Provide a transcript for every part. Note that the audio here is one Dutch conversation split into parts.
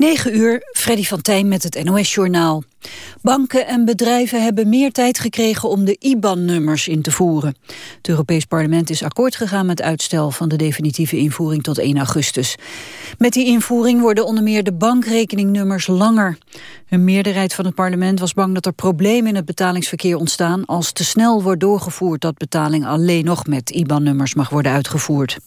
9 uur, Freddy van Tijn met het NOS-journaal. Banken en bedrijven hebben meer tijd gekregen om de IBAN-nummers in te voeren. Het Europees Parlement is akkoord gegaan met uitstel van de definitieve invoering tot 1 augustus. Met die invoering worden onder meer de bankrekeningnummers langer. Een meerderheid van het parlement was bang dat er problemen in het betalingsverkeer ontstaan als te snel wordt doorgevoerd dat betaling alleen nog met IBAN-nummers mag worden uitgevoerd.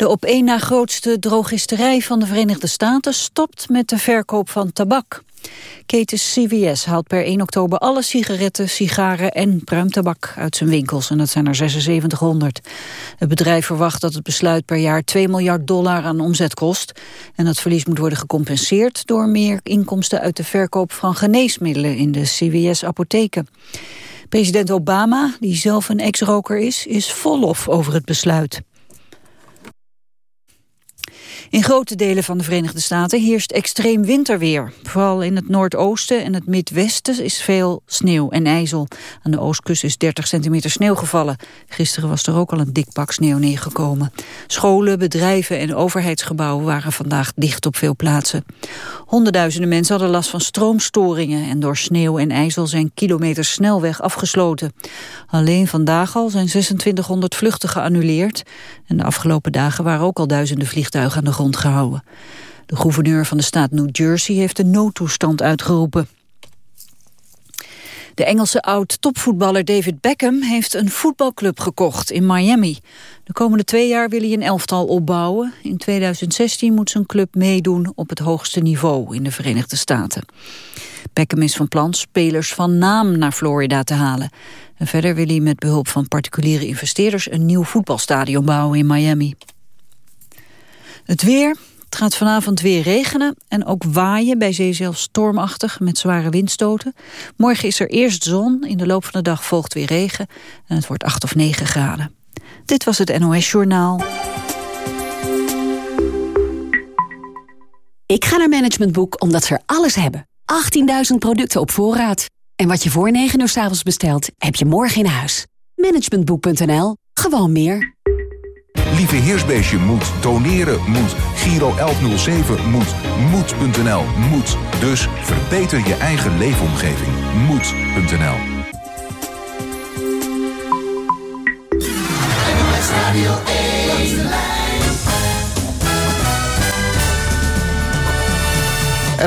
De op één na grootste drogisterij van de Verenigde Staten stopt met de verkoop van tabak. Keten CVS haalt per 1 oktober alle sigaretten, sigaren en pruimtabak uit zijn winkels. En dat zijn er 7600. Het bedrijf verwacht dat het besluit per jaar 2 miljard dollar aan omzet kost. En dat verlies moet worden gecompenseerd door meer inkomsten uit de verkoop van geneesmiddelen in de CVS-apotheken. President Obama, die zelf een ex-roker is, is volop over het besluit. In grote delen van de Verenigde Staten heerst extreem winterweer. Vooral in het noordoosten en het midwesten is veel sneeuw en ijzel. Aan de oostkust is 30 centimeter sneeuw gevallen. Gisteren was er ook al een dik pak sneeuw neergekomen. Scholen, bedrijven en overheidsgebouwen waren vandaag dicht op veel plaatsen. Honderdduizenden mensen hadden last van stroomstoringen... en door sneeuw en ijzel zijn kilometers snelweg afgesloten. Alleen vandaag al zijn 2600 vluchten geannuleerd... en de afgelopen dagen waren ook al duizenden vliegtuigen aan de grond De gouverneur van de staat New Jersey heeft een noodtoestand uitgeroepen. De Engelse oud-topvoetballer David Beckham heeft een voetbalclub gekocht in Miami. De komende twee jaar wil hij een elftal opbouwen. In 2016 moet zijn club meedoen op het hoogste niveau in de Verenigde Staten. Beckham is van plan spelers van naam naar Florida te halen. En verder wil hij met behulp van particuliere investeerders een nieuw voetbalstadion bouwen in Miami. Het weer, het gaat vanavond weer regenen en ook waaien, bij zee zelfs stormachtig met zware windstoten. Morgen is er eerst zon, in de loop van de dag volgt weer regen en het wordt 8 of 9 graden. Dit was het NOS Journaal. Ik ga naar Management Boek omdat ze er alles hebben. 18.000 producten op voorraad. En wat je voor 9 uur s avonds bestelt, heb je morgen in huis. Managementboek.nl. Gewoon meer. Lieve Heersbeestje moet, doneren moet, Giro 1107 moet, moed.nl moet. Dus verbeter je eigen leefomgeving. Moed.nl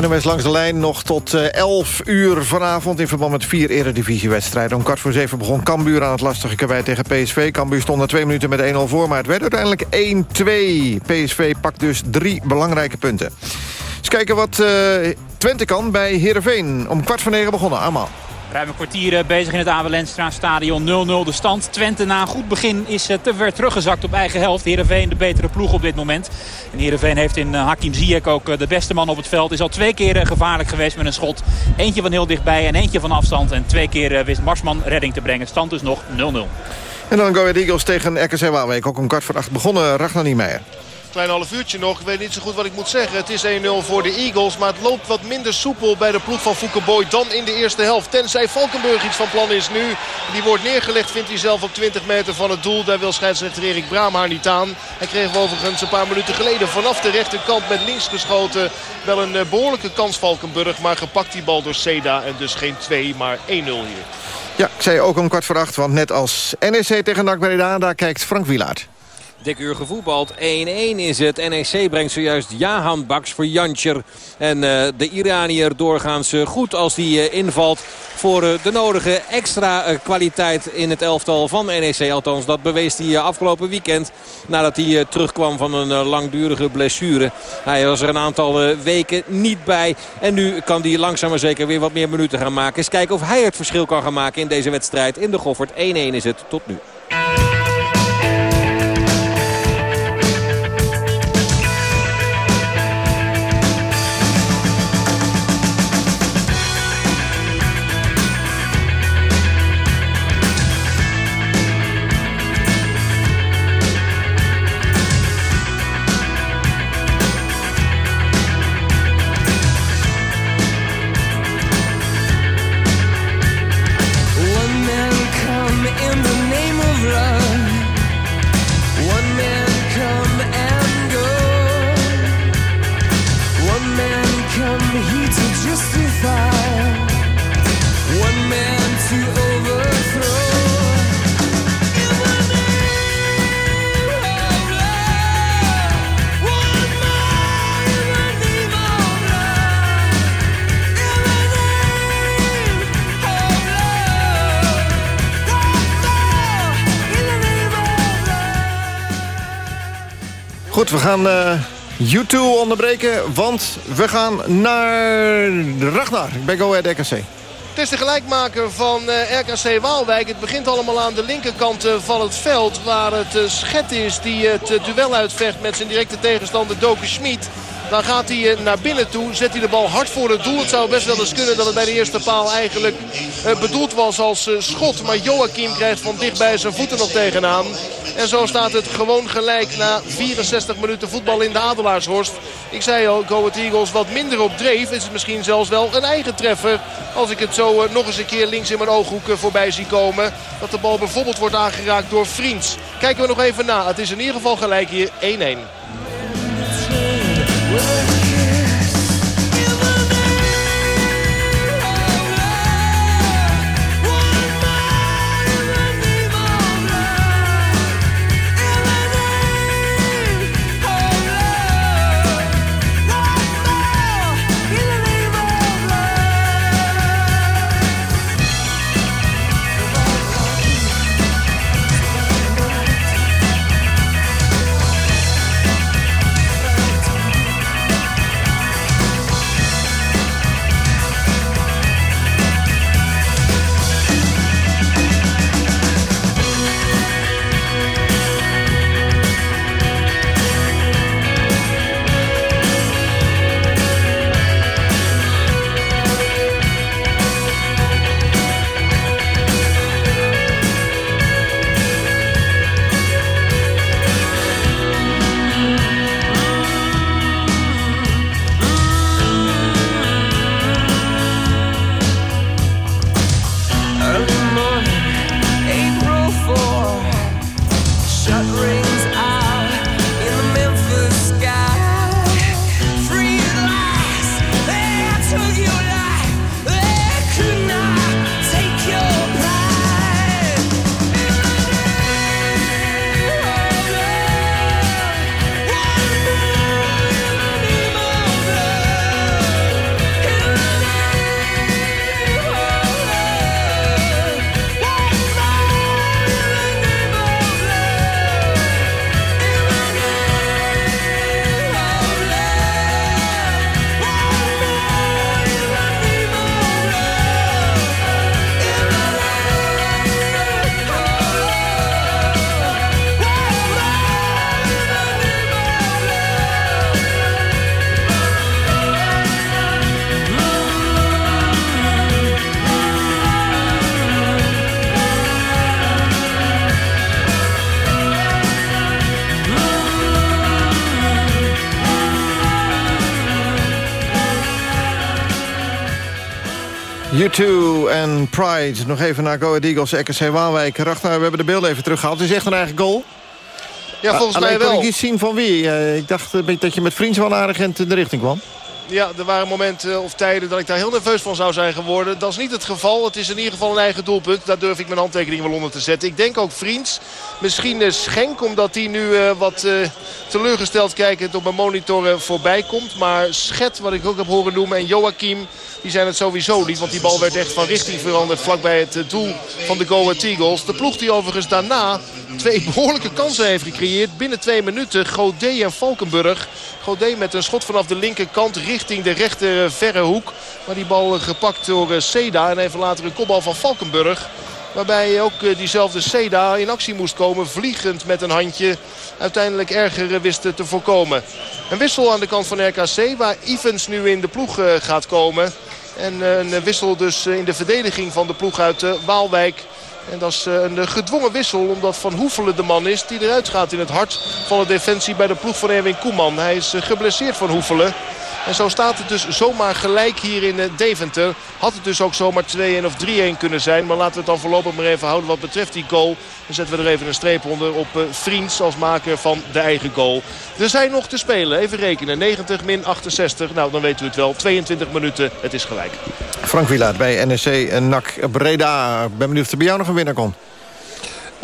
langs de lijn nog tot 11 eh, uur vanavond... in verband met vier eredivisiewedstrijden. Om kwart voor zeven begon Cambuur aan het lastige karwei tegen PSV. Cambuur stond na twee minuten met 1-0 voor... maar het werd uiteindelijk 1-2. PSV pakt dus drie belangrijke punten. Eens kijken wat uh, Twente kan bij Heerenveen. Om kwart voor negen begonnen. Allemaal. Ruim een kwartier eh, bezig in het Abelenstra stadion 0-0 de stand. Twente na een goed begin is eh, te ver teruggezakt op eigen helft. Heerenveen de betere ploeg op dit moment. En Heerenveen heeft in eh, Hakim Ziyech ook de beste man op het veld. Is al twee keer gevaarlijk geweest met een schot. Eentje van heel dichtbij en eentje van afstand. En twee keer wist Marsman redding te brengen. Stand dus nog 0-0. En dan Go Ahead Eagles tegen RKC Waalwijk. Ook om kwart voor acht begonnen. Ragnar Niemeyer. Klein half uurtje nog. Ik weet niet zo goed wat ik moet zeggen. Het is 1-0 voor de Eagles. Maar het loopt wat minder soepel bij de ploeg van Boy dan in de eerste helft. Tenzij Valkenburg iets van plan is nu. Die wordt neergelegd vindt hij zelf op 20 meter van het doel. Daar wil scheidsrechter Erik Braamhaar niet aan. Hij kreeg overigens een paar minuten geleden vanaf de rechterkant met links geschoten. Wel een eh, behoorlijke kans Valkenburg. Maar gepakt die bal door Seda. En dus geen 2 maar 1-0 hier. Ja, ik zei ook om kwart voor acht. Want net als NEC tegen NAC Breda, daar kijkt Frank Wielaert. Dik uur gevoetbald. 1-1 is het. NEC brengt zojuist Jahan Baks voor Jantjer. En uh, de Iranier doorgaans goed als die uh, invalt voor de nodige extra kwaliteit in het elftal van NEC. Althans, dat bewees hij afgelopen weekend nadat hij terugkwam van een langdurige blessure. Hij was er een aantal weken niet bij. En nu kan hij langzaam maar zeker weer wat meer minuten gaan maken. Eens kijken of hij het verschil kan gaan maken in deze wedstrijd. In de Goffert 1-1 is het tot nu. We gaan uh, U2 onderbreken, want we gaan naar Ragnar bij Go Ahead RKC. Het is de gelijkmaker van eh, RKC Waalwijk. Het begint allemaal aan de linkerkant uh, van het veld. Waar het Schet is die het duel uitvecht met zijn directe tegenstander Doken Schmid. Dan gaat hij eh, naar binnen toe. Zet hij de bal hard voor het doel. Het zou best wel eens kunnen dat het bij de eerste paal eigenlijk eh, bedoeld was als eh, schot. Maar Joachim krijgt van dichtbij zijn voeten nog tegenaan. En zo staat het gewoon gelijk na 64 minuten voetbal in de Adelaarshorst. Ik zei al, Go Eagles wat minder op dreef. Is het misschien zelfs wel een eigen treffer. Als ik het zo nog eens een keer links in mijn ooghoek voorbij zie komen. Dat de bal bijvoorbeeld wordt aangeraakt door Vriends. Kijken we nog even na. Het is in ieder geval gelijk hier 1-1. Whoa. U2 en Pride. Nog even naar Go Ahead Eagles, RKC Waalwijk. Ragnar, we hebben de beelden even teruggehaald. Het is echt een eigen goal. Ja, volgens mij wel. kon ik iets zien van wie. Eh, ik dacht eh, dat je met vrienden wel aardig in de richting kwam. Ja, er waren momenten of tijden dat ik daar heel nerveus van zou zijn geworden. Dat is niet het geval. Het is in ieder geval een eigen doelpunt. Daar durf ik mijn handtekening wel onder te zetten. Ik denk ook Vriends. Misschien Schenk, omdat hij nu wat teleurgesteld kijkend op mijn monitor voorbij komt. Maar Schet, wat ik ook heb horen noemen, en Joachim... Die zijn het sowieso niet, want die bal werd echt van richting veranderd vlakbij het eh, doel van de Go Ahead Eagles. De ploeg die overigens daarna twee behoorlijke kansen heeft gecreëerd. Binnen twee minuten Godet en Valkenburg. Godet met een schot vanaf de linkerkant richting de rechter verre hoek. Maar die bal gepakt door eh, Seda en even later een kopbal van Valkenburg. Waarbij ook eh, diezelfde Seda in actie moest komen. Vliegend met een handje. Uiteindelijk erger wist te voorkomen. Een wissel aan de kant van RKC. Waar Evans nu in de ploeg gaat komen. En eh, een wissel dus eh, in de verdediging van de ploeg uit eh, Waalwijk. En dat is een gedwongen wissel omdat Van Hoefelen de man is die eruit gaat in het hart van de defensie bij de ploeg van Erwin Koeman. Hij is geblesseerd van Hoefelen. En zo staat het dus zomaar gelijk hier in eh, Deventer. Had het dus ook zomaar 2-1 of 3-1 kunnen zijn. Maar laten we het dan voorlopig maar even houden wat betreft die goal. Dan zetten we er even een streep onder op uh, Vriends als maker van de eigen goal. Er zijn nog te spelen. Even rekenen. 90 min 68. Nou, dan weten we het wel. 22 minuten. Het is gelijk. Frank Wielaert bij NEC NAC Breda. Ben benieuwd of er bij jou nog een winnaar komt.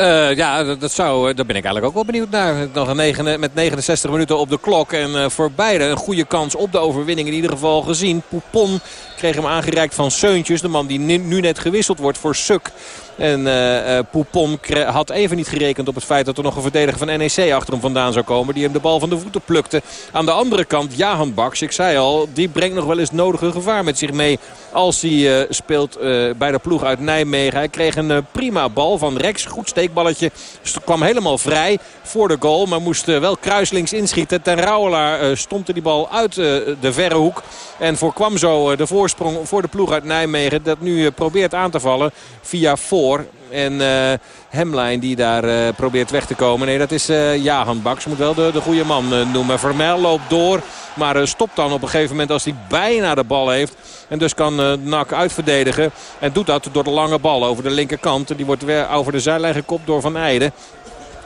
Uh, ja, dat, zou, daar ben ik eigenlijk ook wel benieuwd naar. Nog een negen, met 69 minuten op de klok. En voor beide een goede kans op de overwinning in ieder geval gezien. Poupon kreeg hem aangereikt van Seuntjes. De man die nu net gewisseld wordt voor Suk. En uh, had even niet gerekend op het feit dat er nog een verdediger van NEC achter hem vandaan zou komen. Die hem de bal van de voeten plukte. Aan de andere kant, Jahan Baks, ik zei al, die brengt nog wel eens nodige gevaar met zich mee. Als hij uh, speelt bij de ploeg uit Nijmegen. Hij kreeg een prima bal van Rex. Goed steekballetje. Kwam helemaal vrij voor de goal. Maar moest wel kruislinks inschieten. Ten Rauwelaar stompte die bal uit de verre hoek. En voorkwam zo de voorsprong voor de ploeg uit Nijmegen. Dat nu probeert aan te vallen via voor. En uh, Hemlijn die daar uh, probeert weg te komen. Nee, dat is uh, Jahan Baks. Moet wel de, de goede man noemen. Vermel loopt door. Maar stopt dan op een gegeven moment als hij bijna de bal heeft. En dus kan Nak uitverdedigen. En doet dat door de lange bal over de linkerkant. Die wordt weer over de zijlijn gekopt door Van Eijden.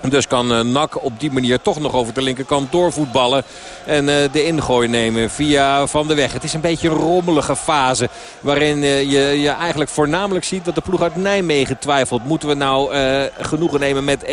Dus kan uh, NAC op die manier toch nog over de linkerkant doorvoetballen. En uh, de ingooi nemen via Van de Weg. Het is een beetje een rommelige fase. Waarin uh, je, eigenlijk voornamelijk ziet dat de ploeg uit Nijmegen twijfelt. Moeten we nou genoegen nemen met 1-1?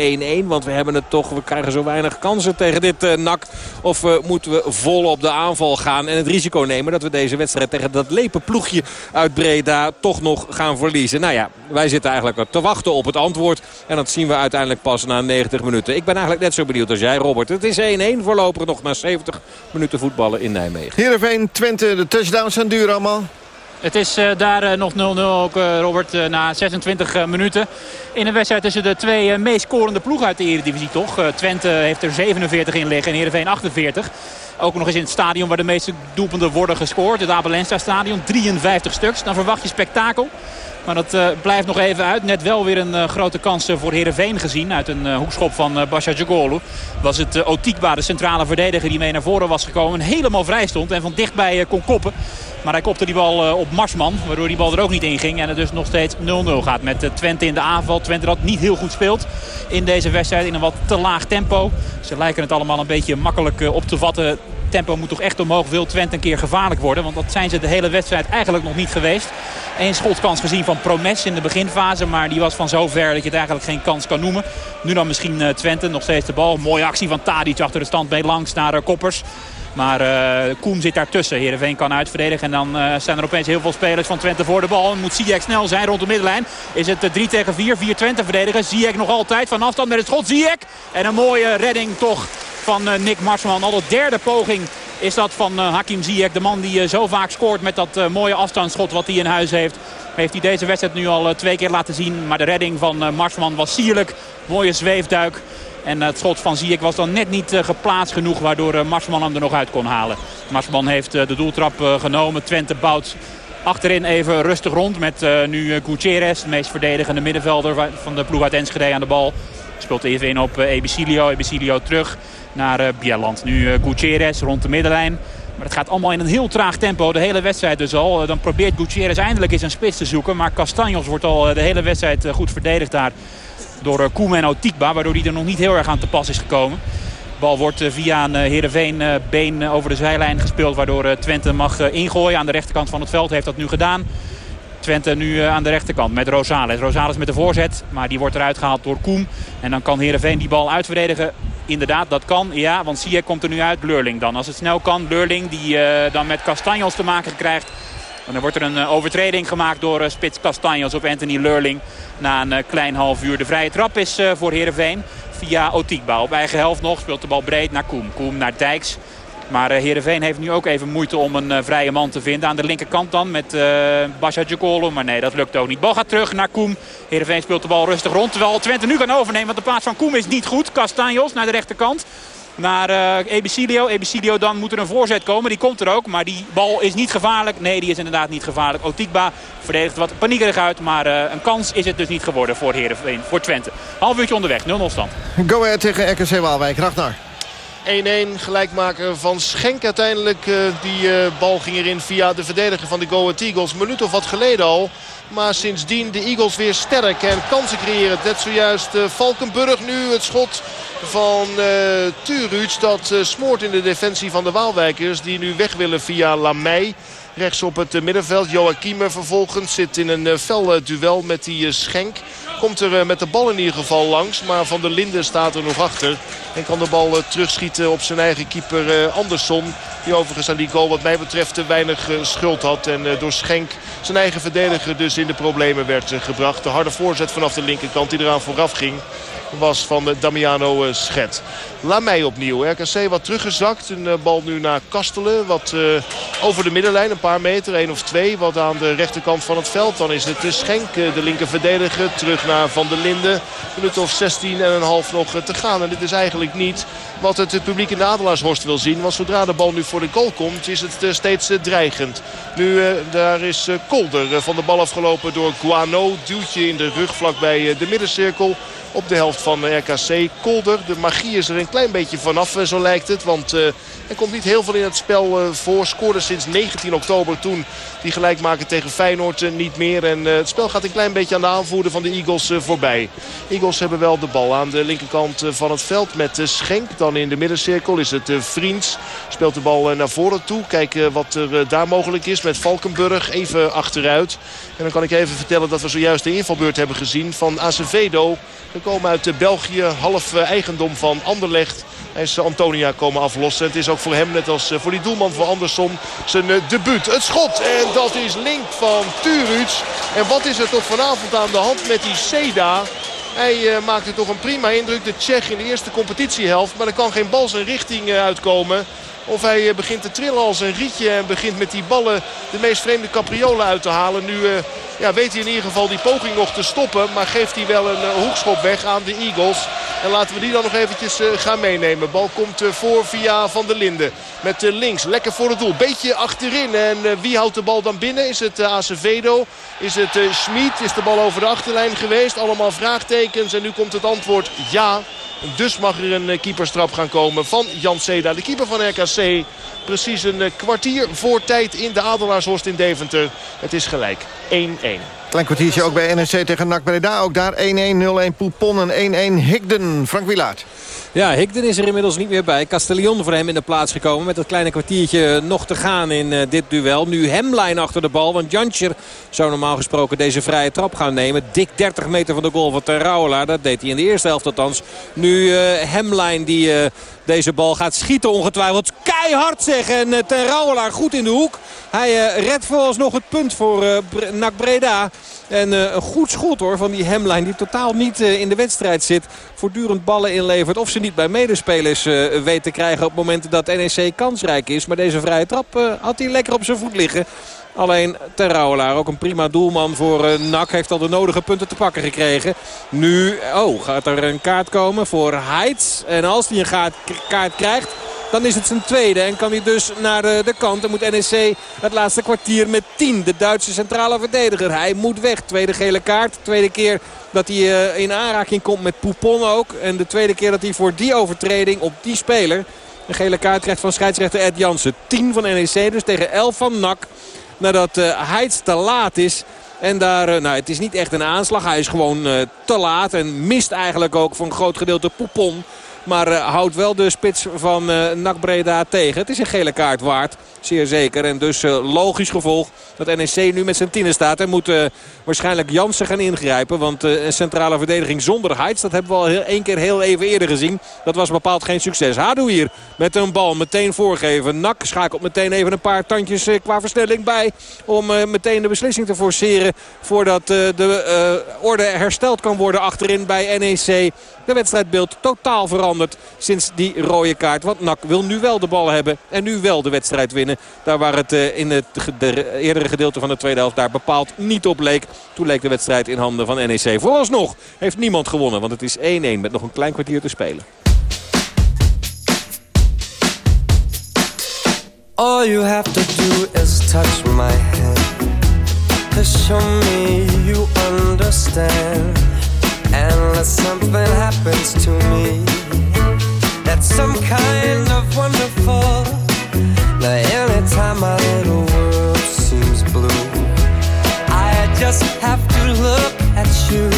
Want we hebben het toch, we krijgen zo weinig kansen tegen dit NAC. Of moeten we vol op de aanval gaan en het risico nemen dat we deze wedstrijd tegen dat lepe ploegje uit Breda toch nog gaan verliezen. Nou ja, wij zitten eigenlijk te wachten op het antwoord. En dat zien we uiteindelijk pas na 90 minuten. Ik ben eigenlijk net zo benieuwd als jij, Robert. Het is 1-1 voorlopig nog na 70 minuten voetballen in Nijmegen. Heerenveen, Twente, de touchdowns zijn duur allemaal. Het is uh, daar uh, nog 0-0 ook, uh, Robert, na 26 minuten. In een wedstrijd tussen de twee meest scorende ploegen uit de Eredivisie, toch? Twente heeft er 47 in liggen en Heerenveen 48. Ook nog eens in het stadion waar de meeste doelpunten worden gescoord. Het Abelensta stadion, 53 stuks. Dan verwacht je spektakel. Maar dat uh, blijft nog even uit. Net wel weer een uh, grote kans voor Heerenveen gezien. Uit een hoekschop van uh, Basha Djagolu. Was het Otikba, de centrale verdediger die mee naar voren was gekomen. Helemaal vrij stond en van dichtbij kon koppen. Maar hij kopte die bal op Marsman. Waardoor die bal er ook niet in ging. En het dus nog steeds 0-0 gaat met Twente in de aanval. Twente dat niet heel goed speelt in deze wedstrijd. In een wat te laag tempo. Ze lijken het allemaal een beetje makkelijk op te vatten tempo moet toch echt omhoog. Wil Twente een keer gevaarlijk worden. Want dat zijn ze de hele wedstrijd eigenlijk nog niet geweest. Eén schotskans gezien van Promes in de beginfase. Maar die was van zo ver dat je het eigenlijk geen kans kan noemen. Nu dan misschien uh, Twente. Nog steeds de bal. Mooie actie van Tadic achter de stand mee langs naar uh, Koppers. Maar uh, Koem zit daartussen. Heerenveen kan uitverdedigen. En dan zijn er opeens heel veel spelers van Twente voor de bal. En moet Ziyech snel zijn rond de middenlijn. Is het 3 tegen 4. 4 Twente verdedigen. Ziyech nog altijd van afstand met het schot. Ziyech. En een mooie redding toch van uh, Nick Marsman. Al de derde poging is dat van uh, Hakim Ziyech. De man die uh, zo vaak scoort met dat mooie afstandsschot wat hij in huis heeft. Heeft hij deze wedstrijd nu al twee keer laten zien. Maar de redding van Marsman was sierlijk. Mooie zweefduik. En het schot van Ziyech was dan net niet geplaatst genoeg. Waardoor Marsman hem er nog uit kon halen. Marsman heeft de doeltrap genomen. Twente bouwt achterin even rustig rond. Met nu Gutierrez, de meest verdedigende middenvelder van de ploeg uit Enschede aan de bal. Speelt even in op Ebicilio. Ebicilio terug naar uh, Bieland. Nu uh, Gutierrez rond de middenlijn. Maar het gaat allemaal in een heel traag tempo. De hele wedstrijd dus al. Dan probeert Gutierrez eindelijk eens een spits te zoeken. Maar Castanjos wordt al de hele wedstrijd goed verdedigd daar. Door Koemen en Otikba. Waardoor hij er nog niet heel erg aan te pas is gekomen. De bal wordt via een Heerenveen been over de zijlijn gespeeld. Waardoor Twente mag ingooien. Aan de rechterkant van het veld heeft dat nu gedaan. Twente nu aan de rechterkant met Rosales. Rosales met de voorzet, maar die wordt eruit gehaald door Koem. En dan kan Heerenveen die bal uitverdedigen inderdaad, dat kan. Ja, want Ziyech komt er nu uit. Leurling dan. Als het snel kan, Leurling die uh, dan met Castanjos te maken krijgt. En dan wordt er een uh, overtreding gemaakt door spits Castanjos op Anthony Leurling. Na een klein half uur. De vrije trap is voor Heerenveen via Otikba. Op eigen helft nog speelt de bal breed naar Koem. Koem naar Dijks. Maar uh, Heerenveen heeft nu ook even moeite om een uh, vrije man te vinden. Aan de linkerkant dan met uh, Basha Djokolo. Maar nee, dat lukt ook niet. Bal gaat terug naar Koem. Heerenveen speelt de bal rustig rond. Terwijl Twente nu kan overnemen. Want de plaats van Koem is niet goed. Castanjos naar de rechterkant. Naar uh, Ebicilio. Ebicilio dan moet er een voorzet komen. Die komt er ook. Maar die bal is niet gevaarlijk. Nee, die is inderdaad niet gevaarlijk. Otikba verdedigt wat paniekerig uit. Maar een kans is het dus niet geworden voor Heerenveen. Voor Twente. Half uurtje onderweg. 0-0 stand. Go ahead tegen RKC Waalwijk. Ragnar. 1-1 gelijkmaker van Schenk uiteindelijk. Uh, die uh, bal ging erin via de verdediger van de Go Eagles. Een minuut of wat geleden al. Maar sindsdien de Eagles weer sterk en kansen creëren. Net zojuist uh, Valkenburg nu het schot van uh, Turuc. Dat smoort in de defensie van de Waalwijkers. Die nu weg willen via Lamey. Rechts op het middenveld. Joachim vervolgens zit in een fel duel met die Schenk. Komt er met de bal in ieder geval langs. Maar Van der Linden staat er nog achter. En kan de bal terugschieten op zijn eigen keeper Andersson. Die overigens aan die goal wat mij betreft te weinig schuld had. En door Schenk zijn eigen verdediger dus in de problemen werd gebracht. De harde voorzet vanaf de linkerkant die eraan vooraf ging was van eh, Damiano eh, Schet. mij opnieuw. RKC wat teruggezakt. Een eh, bal nu naar Kastelen. Wat over de middenlijn. Een paar meter. één of twee. Wat aan de rechterkant van het veld. Dan is het Schenk. De linker verdediger. Terug naar Van der Linden. Minuut of 16 en een half nog te gaan. En dit is eigenlijk niet wat het publiek in de Adelaarshorst wil zien. Want zodra de bal nu voor de goal komt is het steeds dreigend. Nu daar is Kolder van de bal afgelopen door Guano. Duwtje in de rug vlakbij de middencirkel op de helft van RKC. Kolder, de magie is er een klein beetje vanaf, eh, zo lijkt het. Want uh, er komt niet heel veel in het spel uh, voor. Scoorde sinds 19 oktober toen die gelijk maken tegen Feyenoord niet meer. En het spel gaat een klein beetje aan de aanvoerder van de Eagles voorbij. Eagles hebben wel de bal aan de linkerkant van het veld met Schenk. Dan in de middencirkel is het Vriends. Speelt de bal naar voren toe. Kijken wat er daar mogelijk is met Valkenburg. Even achteruit. En dan kan ik even vertellen dat we zojuist de invalbeurt hebben gezien van Acevedo. We komen uit België, half eh, eigendom van Anderlecht. Hij is Antonia komen aflossen. Het is ook voor hem, net als eh, voor die doelman van Andersson, zijn eh, debuut. Het schot en dat is link van Turuts. En wat is er toch vanavond aan de hand met die Seda... Hij uh, maakte toch een prima indruk. De Tsjech in de eerste competitiehelft. Maar er kan geen bal zijn richting uitkomen. Of hij eh, begint te trillen als een rietje en begint met die ballen de meest vreemde capriolen uit te halen. Nu uh, ja, weet hij in ieder geval die poging nog te stoppen. Maar geeft hij wel een uh, hoekschop weg aan de Eagles. En laten we die dan nog eventjes gaan meenemen. Bal komt voor via Van der Linden. Met links, lekker voor het doel. Beetje achterin. En wie houdt de bal dan binnen? Is het Acevedo? Is het Schmid? Is de bal over de achterlijn geweest? Allemaal vraagtekens. En nu komt het antwoord ja. Dus mag er een eh, keeperstrap gaan komen van Jan Seda. De keeper van RKC. Precies een eh, kwartier voor tijd in de Adelaarshorst in Deventer. Het is gelijk 1-1. Klein kwartiertje ook bij NEC tegen NAC Breda. Ook daar 1-1, 0-1 Poupon en 1-1 Higden. Frank Wilaert. Ja, Higden is er inmiddels niet meer bij. Castellion voor hem in de plaats gekomen. Met dat kleine kwartiertje nog te gaan in uh, dit duel. Nu Hemlijn achter de bal. Want Jantjer zou normaal gesproken deze vrije trap gaan nemen. Dik 30 meter van de goal van Terrouwelaar. Dat deed hij in de eerste helft althans. Nu uh, Hemlijn die uh, deze bal gaat schieten ongetwijfeld. Keihard zeggen. En Terrouwelaar goed in de hoek. Hij redt vooralsnog het punt voor NAC Breda. En een goed schot hoor van die Hemlijn die totaal niet in de wedstrijd zit. Voortdurend ballen inlevert. Of ze niet bij medespelers uh, weet te krijgen op momenten dat NEC kansrijk is. Maar deze vrije trap had hij lekker op zijn voet liggen. Alleen Terrouwelaar, ook een prima doelman voor uh, NAC, heeft al de nodige punten te pakken gekregen. Nu, oh, gaat er een kaart komen voor Heitz. En als hij een kaart krijgt, dan is het zijn tweede. En kan hij dus naar de, kant. Dan moet NEC het laatste kwartier met 10. De Duitse centrale verdediger. Hij moet weg. Tweede gele kaart. Tweede keer dat hij uh, in aanraking komt met Poupon ook. En de tweede keer dat hij voor die overtreding op die speler... een gele kaart krijgt van scheidsrechter Ed Jansen. 10 van NEC dus tegen 11 van NAC. Nadat uh, Heitz te laat is... En daar, uh, nou, het is niet echt een aanslag. Hij is gewoon uh, te laat en mist eigenlijk ook voor een groot gedeelte Poupon. Maar uh, houdt wel de spits van uh, NAC Breda tegen. Het is een gele kaart waard. Zeer zeker. En dus uh, logisch gevolg dat NEC nu met zijn tienen staat. En moet waarschijnlijk Jansen gaan ingrijpen. Want een centrale verdediging zonder Heights. Dat hebben we al heel, één keer heel even eerder gezien. Dat was bepaald geen succes. Hadu hier met een bal meteen voorgeven. NAC schakelt meteen even een paar tandjes qua versnelling bij. Om meteen de beslissing te forceren. Voordat de orde hersteld kan worden achterin bij NEC. De wedstrijdbeeld totaal veranderd sinds die rode kaart. Want NAC wil nu wel de bal hebben en nu wel de wedstrijd winnen. Daar waar het eh, in het eerdere gedeelte van de tweede helft daar bepaald niet op leek. Toen leek de wedstrijd in handen van NEC. Vooralsnog heeft niemand gewonnen, want het is 1-1 met nog een klein kwartier te spelen. All you have to do is touch my hand. To show me you understand. Unless something happens to me That's some kind of wonderful. Now anytime my little world seems blue I just have to look at you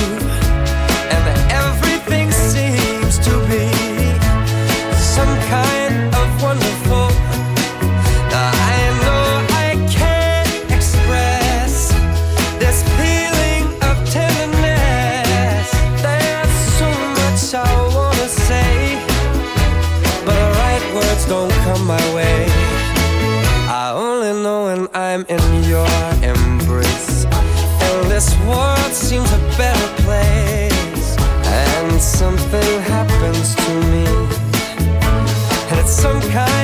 seems a better place. And something happens to me. And it's some kind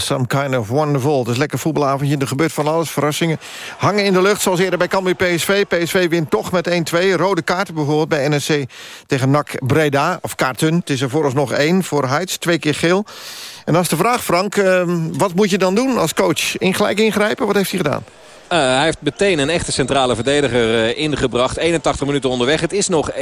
Some Kind of Wonderful. Het is lekker voetbalavondje, er gebeurt van alles, verrassingen. Hangen in de lucht, zoals eerder bij Cambuur PSV. PSV wint toch met 1-2. Rode kaarten bijvoorbeeld bij NSC tegen NAC Breda. Of kaarten, het is er vooralsnog één voor Heights. Twee keer geel. En dan is de vraag, Frank, eh, wat moet je dan doen als coach? In gelijk ingrijpen? Wat heeft hij gedaan? Uh, hij heeft meteen een echte centrale verdediger uh, ingebracht. 81 minuten onderweg. Het is nog 1-1.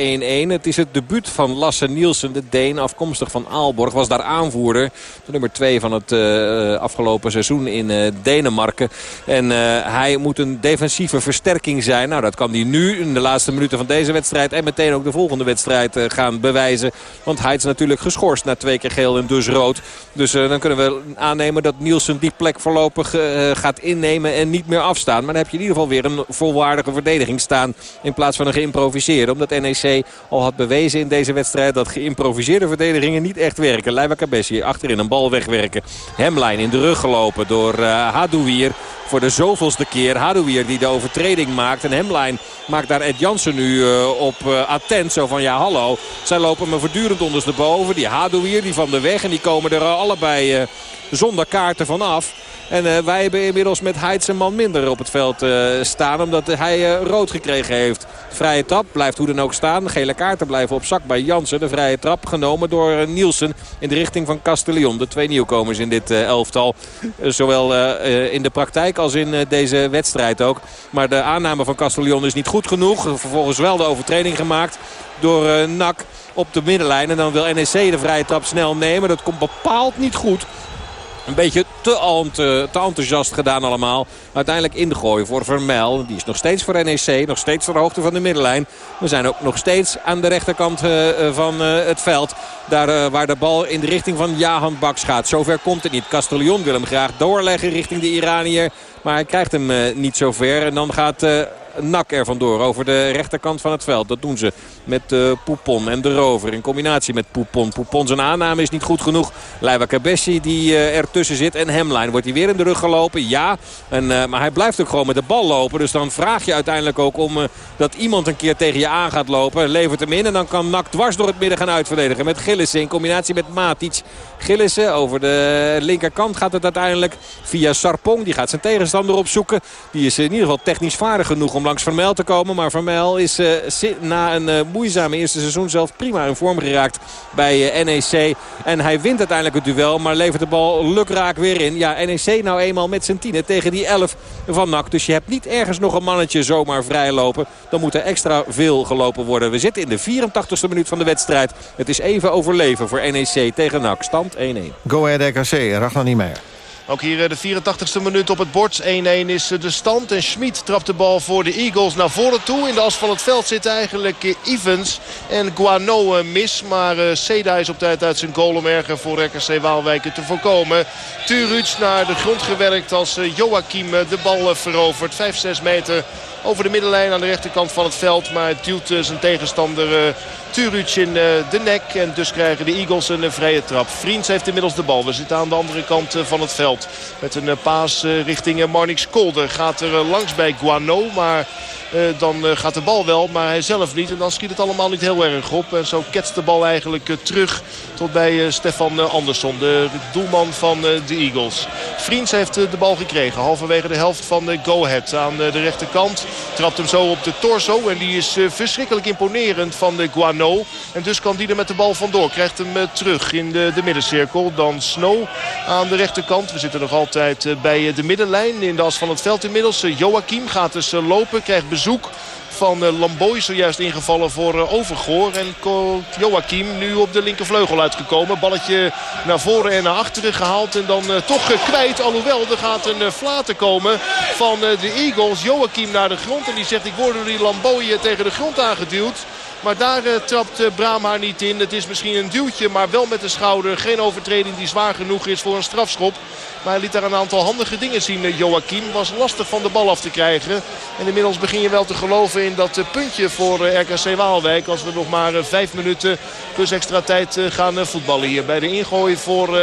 Het is het debuut van Lasse Nielsen, de Deen, afkomstig van Aalborg. Was daar aanvoerder. De nummer 2 van het uh, afgelopen seizoen in Denemarken. En hij moet een defensieve versterking zijn. Nou, dat kan hij nu in de laatste minuten van deze wedstrijd. En meteen ook de volgende wedstrijd gaan bewijzen. Want hij is natuurlijk geschorst na twee keer geel en dus rood. Dus dan kunnen we aannemen dat Nielsen die plek voorlopig gaat innemen en niet meer Maar dan heb je in ieder geval weer een volwaardige verdediging staan. In plaats van een geïmproviseerde. Omdat NEC al had bewezen in deze wedstrijd dat geïmproviseerde verdedigingen niet echt werken. Leiva Cabessi achterin een bal wegwerken. Hemlijn in de rug gelopen door uh. Voor de zoveelste keer Hadouier die de overtreding maakt. En Hemlijn maakt daar Ed Jansen nu uh, op uh, attent. Zo van ja hallo. Zij lopen me voortdurend ondersteboven. Die Hadouier die van de weg. En die komen er allebei zonder kaarten vanaf. En wij hebben inmiddels met Heids man minder op het veld staan. Omdat hij rood gekregen heeft. Vrije trap blijft hoe dan ook staan. Gele kaarten blijven op zak bij Jansen. De vrije trap genomen door Nielsen in de richting van Castellion. De twee nieuwkomers in dit elftal. zowel in de praktijk als in deze wedstrijd ook. Maar de aanname van Castellion is niet goed genoeg. Vervolgens wel de overtreding gemaakt door NAC op de middenlijn. En dan wil NEC de vrije trap snel nemen. Dat komt bepaald niet goed. Een beetje te, te, te, enthousiast gedaan allemaal. Uiteindelijk ingooien voor Vermel. Die is nog steeds voor NEC. Nog steeds ter hoogte van de middenlijn. We zijn ook nog steeds aan de rechterkant uh, van uh, het veld. Daar waar de bal in de richting van Jahan Baks gaat. Zover komt het niet. Castellion wil hem graag doorleggen richting de Iranier. Maar hij krijgt hem niet zo ver. En dan gaat... Nak er vandoor over de rechterkant van het veld. Dat doen ze met uh, Poupon en de Rover in combinatie met Poupon. Poupon zijn aanname is niet goed genoeg. Leiva Kabessi die uh, ertussen zit en Hemline. Wordt hij weer in de rug gelopen? Ja. En, uh, maar hij blijft ook gewoon met de bal lopen. Dus dan vraag je uiteindelijk ook om dat iemand een keer tegen je aan gaat lopen. Levert hem in en dan kan Nak dwars door het midden gaan uitverdedigen. Met Gillissen in combinatie met Matic. Gillissen over de linkerkant gaat het uiteindelijk via Sarpong. Die gaat zijn tegenstander opzoeken. Die is in ieder geval technisch vaardig genoeg om langs Vermeil te komen. Maar Vermeil is uh, na een uh, moeizame eerste seizoen zelf prima in vorm geraakt bij uh, NEC. En hij wint uiteindelijk het duel. Maar levert de bal lukraak weer in. Ja, NEC nou eenmaal met zijn tienen tegen die 11 van NAC. Dus je hebt niet ergens nog een mannetje zomaar vrijlopen. Dan moet er extra veel gelopen worden. We zitten in de 84ste minuut van de wedstrijd. Het is even overleven voor NEC tegen NAC. 1-1. Go Ahead RKC, Ragnar Niemeyer. Ook hier de 84ste minuut op het bord. 1-1 is de stand. En Schmid trapt de bal voor de Eagles naar voren toe. In de as van het veld zitten eigenlijk Evans en Guano mis. Maar Seda is op tijd uit zijn goal om erger voor RKC Waalwijken te voorkomen. Turuts naar de grond gewerkt als Joachim de bal verovert. 5-6 meter over de middenlijn aan de rechterkant van het veld. Maar het duwt zijn tegenstander Turuc in de nek. En dus krijgen de Eagles een vrije trap. Vriends heeft inmiddels de bal. We zitten aan de andere kant van het veld. Met een paas richting Marnix Kolder. Gaat er langs bij Guano. Maar uh, dan uh, gaat de bal wel, maar hij zelf niet. En dan schiet het allemaal niet heel erg op. En zo ketst de bal eigenlijk uh, terug tot bij Stefan Andersson. De doelman van de Eagles. Vriends heeft de bal gekregen. Halverwege de helft van de Go Ahead aan de rechterkant. Trapt hem zo op de torso. En die is verschrikkelijk imponerend van de Guano. En dus kan die er met de bal vandoor. Krijgt hem terug in de, de middencirkel. Dan Snow aan de rechterkant. We zitten nog altijd bij de middenlijn. In de as van het veld inmiddels. Joachim gaat dus lopen. Krijgt bezoek van uh, Lamboy zojuist ingevallen voor uh, Overgoor. En Joachim nu op de linkervleugel uitgekomen. Balletje naar voren en naar achteren gehaald. En dan uh, toch kwijt. Alhoewel er gaat een flater komen van de Eagles. Joachim naar de grond. En die zegt ik word door die Lamboy tegen de grond aangeduwd. Maar daar uh, trapt uh, niet in. Het is misschien een duwtje, maar wel met de schouder. Geen overtreding die zwaar genoeg is voor een strafschop. Maar hij liet daar een aantal handige dingen zien. Uh, Joachim was lastig van de bal af te krijgen. En inmiddels begin je wel te geloven in dat puntje voor RKC Waalwijk. Als we nog maar vijf minuten plus extra tijd gaan voetballen hier. Bij de ingooi voor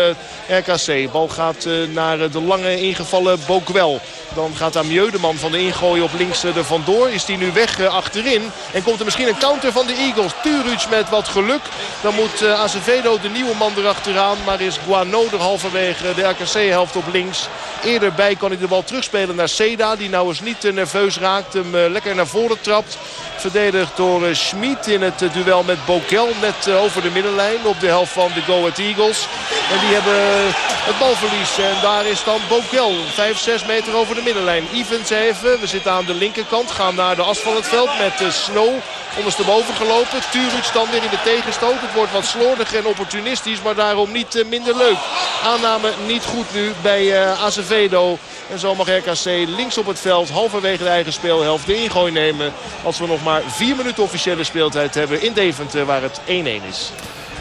RKC. Bal gaat naar de lange ingevallen Bokwel. Dan gaat Amieux, de man van de ingooi, op links er vandoor. Is die nu weg achterin. En komt er misschien een counter van de Eagles. Turuc met wat geluk. Dan moet uh, Azevedo de nieuwe man erachteraan. Maar is Guano er halverwege de RKC-helft op links. Eerder bij kan hij de bal terugspelen naar Seda. Die nou eens niet nerveus raakt. Hem uh, lekker naar voren trapt. Verdedigd door uh, Schmid in het duel met Bokel. Net over de middenlijn op de helft van de Go Ahead Eagles. En die hebben het balverlies. En daar is dan Bokel. 5, 6 meter over de middenlijn. Evans even. We zitten aan de linkerkant. Gaan naar de as van het veld met Snow ondersteboven gelopen. Turuc dan weer in de tegenstoot. Het wordt wat slordig en opportunistisch, maar daarom niet uh, minder leuk. Aanname niet goed nu bij uh, Azevedo. En zo mag RKC links op het veld, halverwege de eigen speelhelft, de ingooi nemen. Als we nog maar vier minuten officiële speeltijd hebben in Deventer, waar het 1-1 is.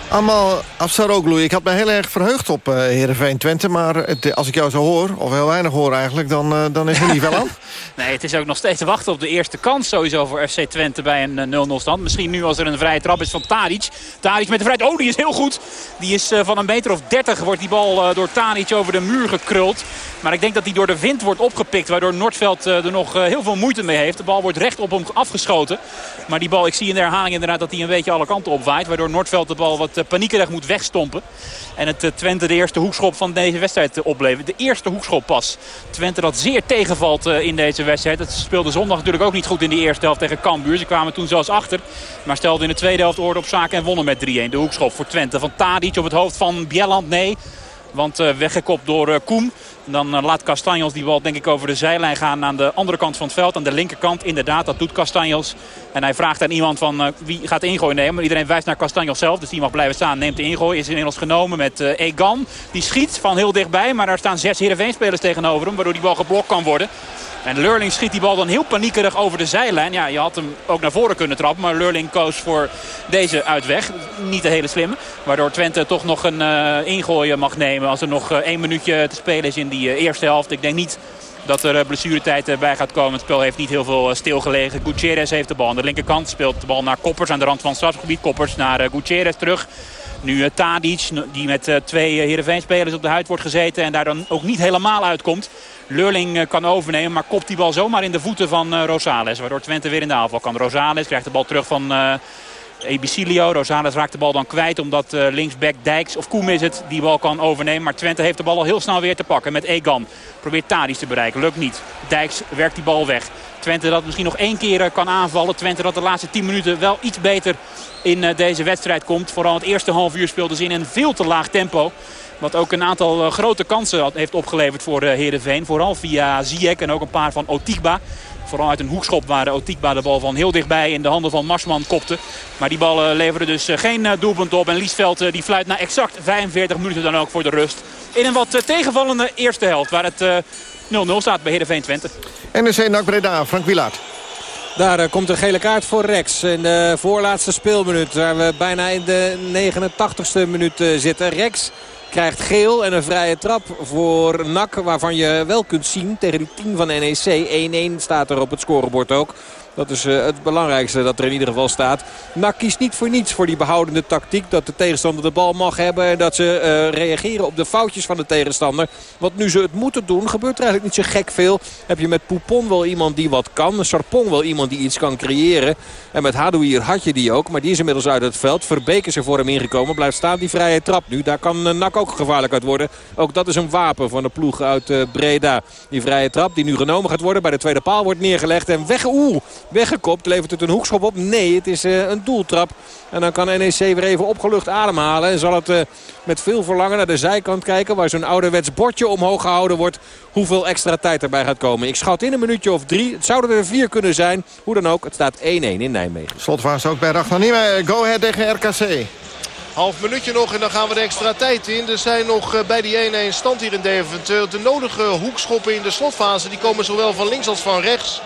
Amal Afsaroglu, ik had me heel erg verheugd op uh, Heerenveen Twente. Maar het, als ik jou zo hoor, of heel weinig hoor eigenlijk, dan, uh, dan is er niet wel aan. Nee, het is ook nog steeds te wachten op de eerste kans sowieso voor FC Twente bij een 0-0 stand. Misschien nu als er een vrije trap is van Tadic. Tadic met de vrije... Oh, die is heel goed. Die is van een meter of 30 wordt die bal door Tadic over de muur gekruld. Maar ik denk dat die door de wind wordt opgepikt. Waardoor Noordveld er nog heel veel moeite mee heeft. De bal wordt recht op hem afgeschoten. Maar die bal, ik zie in de herhaling inderdaad dat hij een beetje alle kanten opwaait. Waardoor Noordveld de bal wat paniekerig moet wegstompen. En het Twente de eerste hoekschop van deze wedstrijd oplevert. De eerste hoekschop pas. Twente dat zeer tegenvalt in deze wedstrijd. Het speelde zondag natuurlijk ook niet goed in de eerste helft tegen Cambuur. Ze kwamen toen zelfs achter. Maar stelden in de tweede helft orde op zaken en wonnen met 3-1. De hoekschop voor Twente van Tadic op het hoofd van Bjelland. Nee. Want uh, weggekopt door uh, Koem. Dan uh, laat Castanjos die bal denk ik over de zijlijn gaan aan de andere kant van het veld. Aan de linkerkant. Inderdaad, dat doet Castanjos. En hij vraagt aan iemand van wie gaat de ingooi nemen. Iedereen wijst naar Castanjos zelf. Dus die mag blijven staan. Neemt de ingooi. Is inmiddels genomen met Egan. Die schiet van heel dichtbij. Maar daar staan zes Heerenveen-spelers tegenover hem. Waardoor die bal geblokt kan worden. En Lurling schiet die bal dan heel paniekerig over de zijlijn. Ja, je had hem ook naar voren kunnen trappen. Maar Lurling koos voor deze uitweg. Niet de hele slimme. Waardoor Twente toch nog een uh, ingooi mag nemen. Als er nog uh, één minuutje te spelen is in die uh, eerste helft. Ik denk niet dat er blessuretijd bij gaat komen. Het spel heeft niet heel veel stilgelegen. Gutierrez heeft de bal aan de linkerkant. Speelt de bal naar Koppers aan de rand van het strafgebied. Koppers naar Gutierrez terug. Nu uh, Tadic, die met uh, twee uh, Heerenveen-spelers op de huid wordt gezeten... en daar dan ook niet helemaal uitkomt. Leurling kan overnemen, maar kopt die bal zomaar in de voeten van Rosales. Waardoor Twente weer in de aanval kan. Rosales krijgt de bal terug van Ebicilio. Rosales raakt de bal dan kwijt omdat linksback Dijks of Koem is het die bal kan overnemen. Maar Twente heeft de bal al heel snel weer te pakken met Egan. Probeert Tadic te bereiken, lukt niet. Dijks werkt die bal weg. Twente dat misschien nog één keer eh, kan aanvallen. Twente dat de laatste 10 minuten wel iets beter in eh, deze wedstrijd komt. Vooral het eerste half uur speelde ze in een veel te laag tempo. Wat ook een aantal eh, grote kansen heeft opgeleverd voor Heerenveen. Vooral via Ziyech en ook een paar van Otikba. Vooral uit een hoekschop waar Otikba de bal van heel dichtbij in de handen van Marsman kopte. Maar die bal leverde dus geen doelpunt op. En Liesveld die fluit na exact 45 minuten dan ook voor de rust. In een wat tegenvallende eerste helft waar het 0-0 staat bij Heerenveen Twente. NEC NAC Breda, Frank Wilaert. Daar eh, komt een gele kaart voor Rex in de voorlaatste speelminuut. Waar we bijna in de 89ste minuut eh, zitten. Rex krijgt geel en een vrije trap voor NAC. Waarvan je wel kunt zien tegen die 10 van NEC. 1-1 staat er op het scorebord ook. Dat is eh, het belangrijkste dat er in ieder geval staat. NAC kiest niet voor niets voor die behoudende tactiek. Dat de tegenstander de bal mag hebben. En dat ze eh, reageren op de foutjes van de tegenstander. Want nu ze het moeten doen gebeurt er eigenlijk niet zo gek veel. Heb je met Poupon wel iemand die wat kan. Sarpong wel iemand die iets kan creëren. En met Hadouier had je die ook. Maar die is inmiddels uit het veld. Verbeek is er voor hem ingekomen. Blijft staan die vrije trap nu. Daar kan eh, NAC ook gevaarlijk uit worden. Ook dat is een wapen van de ploeg uit Breda. Die vrije trap die nu genomen gaat worden. Bij de tweede paal wordt neergelegd. En weg, oeh, weggekopt. Levert het een hoekschop op? Nee, het is eh, een doeltrap. En dan kan NEC weer even opgelucht ademhalen. En zal het eh, met veel verlangen naar de zijkant kijken. Waar zo'n ouderwets bordje omhoog gehouden wordt. Hoeveel extra tijd erbij gaat komen. Ik schat in een minuutje of drie. Het zouden er vier kunnen zijn. Hoe dan ook, het staat 1-1 in Nijmegen. Slotfase ook bij Ragnar Niemeyer. Go ahead tegen RKC. Half minuutje nog en dan gaan we de extra tijd in. Er zijn nog eh, bij die 1-1 stand hier in Deventer. De nodige hoekschoppen in de slotfase die komen zowel van links als van rechts.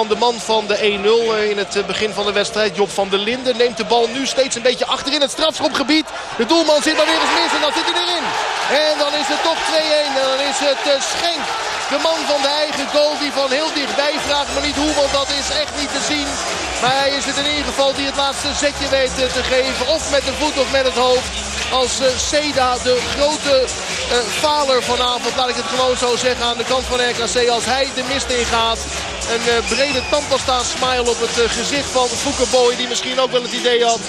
Van de man van de 1-0 eh, in het eh, begin van de wedstrijd. Job van der Linden neemt de bal nu steeds een beetje achter in het strafschopgebied. De doelman zit maar weer eens mis en dan zit hij erin. En dan is het toch 2-1 en dan is het eh, Schenk. De man van de eigen goal die van heel dichtbij vraagt me niet hoe, want dat is echt niet te zien. Maar hij is het in ieder geval die het laatste zetje weet te geven. Of met de voet of met het hoofd. Als Seda, de grote eh, faler vanavond, laat ik het gewoon zo zeggen, aan de kant van RKC. Als hij de mist ingaat. Een eh, brede tandpasta smile op het eh, gezicht van Foukeboy. Die misschien ook wel het idee had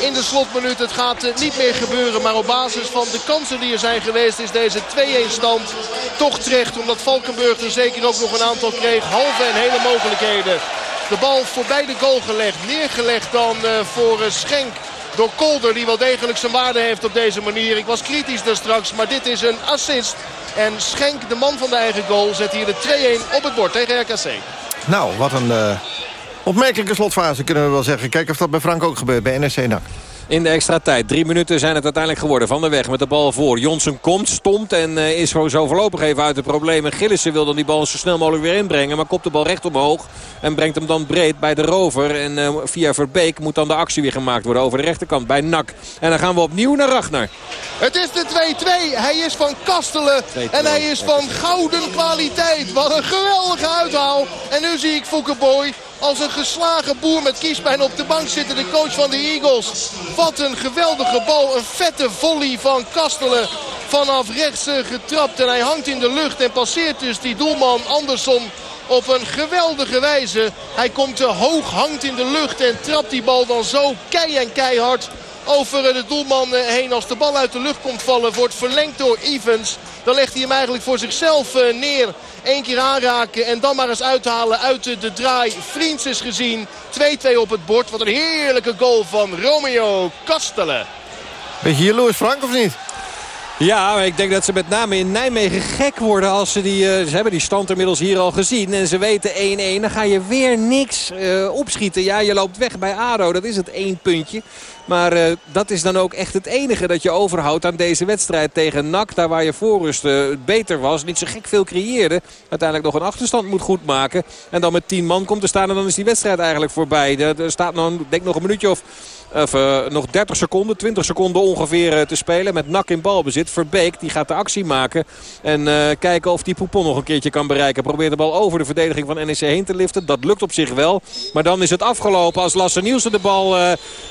in de slotminuut. Het gaat eh, niet meer gebeuren. Maar op basis van de kansen die er zijn geweest is deze 2-1 stand toch terecht. Omdat Valkenburg er zeker ook nog een aantal kreeg. Halve en hele mogelijkheden. De bal voorbij de goal gelegd. Neergelegd dan voor Schenk. Door Kolder die wel degelijk zijn waarde heeft op deze manier. Ik was kritisch daar straks, maar dit is een assist. En Schenk, de man van de eigen goal, zet hier de 2-1 op het bord tegen RKC. Nou, wat een eh, opmerkelijke slotfase kunnen we wel zeggen. Kijk of dat bij Frank ook gebeurt, bij NEC NAC. In de extra tijd. Drie minuten zijn het uiteindelijk geworden. Van de weg met de bal voor. Jonsen komt, stomt en eh, is zo, zo voorlopig even uit de problemen. Gillissen wil dan die bal zo snel mogelijk weer inbrengen. Maar kopt de bal recht omhoog. En brengt hem dan breed bij de rover. En eh, via Verbeek moet dan de actie weer gemaakt worden over de rechterkant bij Nak. En dan gaan we opnieuw naar Ragnar. Het is de 2-2. Hij is van Kastelen. 2-2. En hij is van gouden kwaliteit. Wat een geweldige uithaal. En nu zie ik Foukeboy als een geslagen boer met kiespijn op de bank zitten. De coach van de Eagles. Wat een geweldige bal. Een vette volley van Kastelen. Vanaf rechts getrapt. En hij hangt in de lucht en passeert dus die doelman Andersson op een geweldige wijze. Hij komt te hoog, hangt in de lucht en trapt die bal dan zo kei en keihard over eh, de doelman eh, heen. Als de bal uit de lucht komt vallen, wordt verlengd door Evans. Dan legt hij hem eigenlijk voor zichzelf eh, neer. Eén keer aanraken en dan maar eens uithalen uit de, draai. Vriends is gezien. 2-2 op het bord. Wat een heerlijke goal van Romeo Kastelen. Beetje jaloers, Frank, of niet? Ja, maar ik denk dat ze met name in Nijmegen gek worden als ze die... ze hebben die stand inmiddels hier al gezien. En ze weten 1-1. Dan ga je weer niks eh, opschieten. Ja, je loopt weg bij ADO. Dat is het één puntje. Maar eh, dat is dan ook echt het enige dat je overhoudt aan deze wedstrijd tegen NAC. Daar waar je voorrust eh, beter was. Niet zo gek veel creëerde. Uiteindelijk nog een achterstand moet goed maken. En dan met 10 man komt te staan. En dan is die wedstrijd eigenlijk voorbij. Er, staat nog, denk nog een minuutje of... Of eh, nog 30 seconden, 20 seconden ongeveer eh, te spelen. Met Nak in balbezit. Verbeek die gaat de actie maken. En eh, kijken of die Poupon nog een keertje kan bereiken. Probeert de bal over de verdediging van NEC heen te liften. Dat lukt op zich wel. Maar dan is het afgelopen als Lasse Nielsen de bal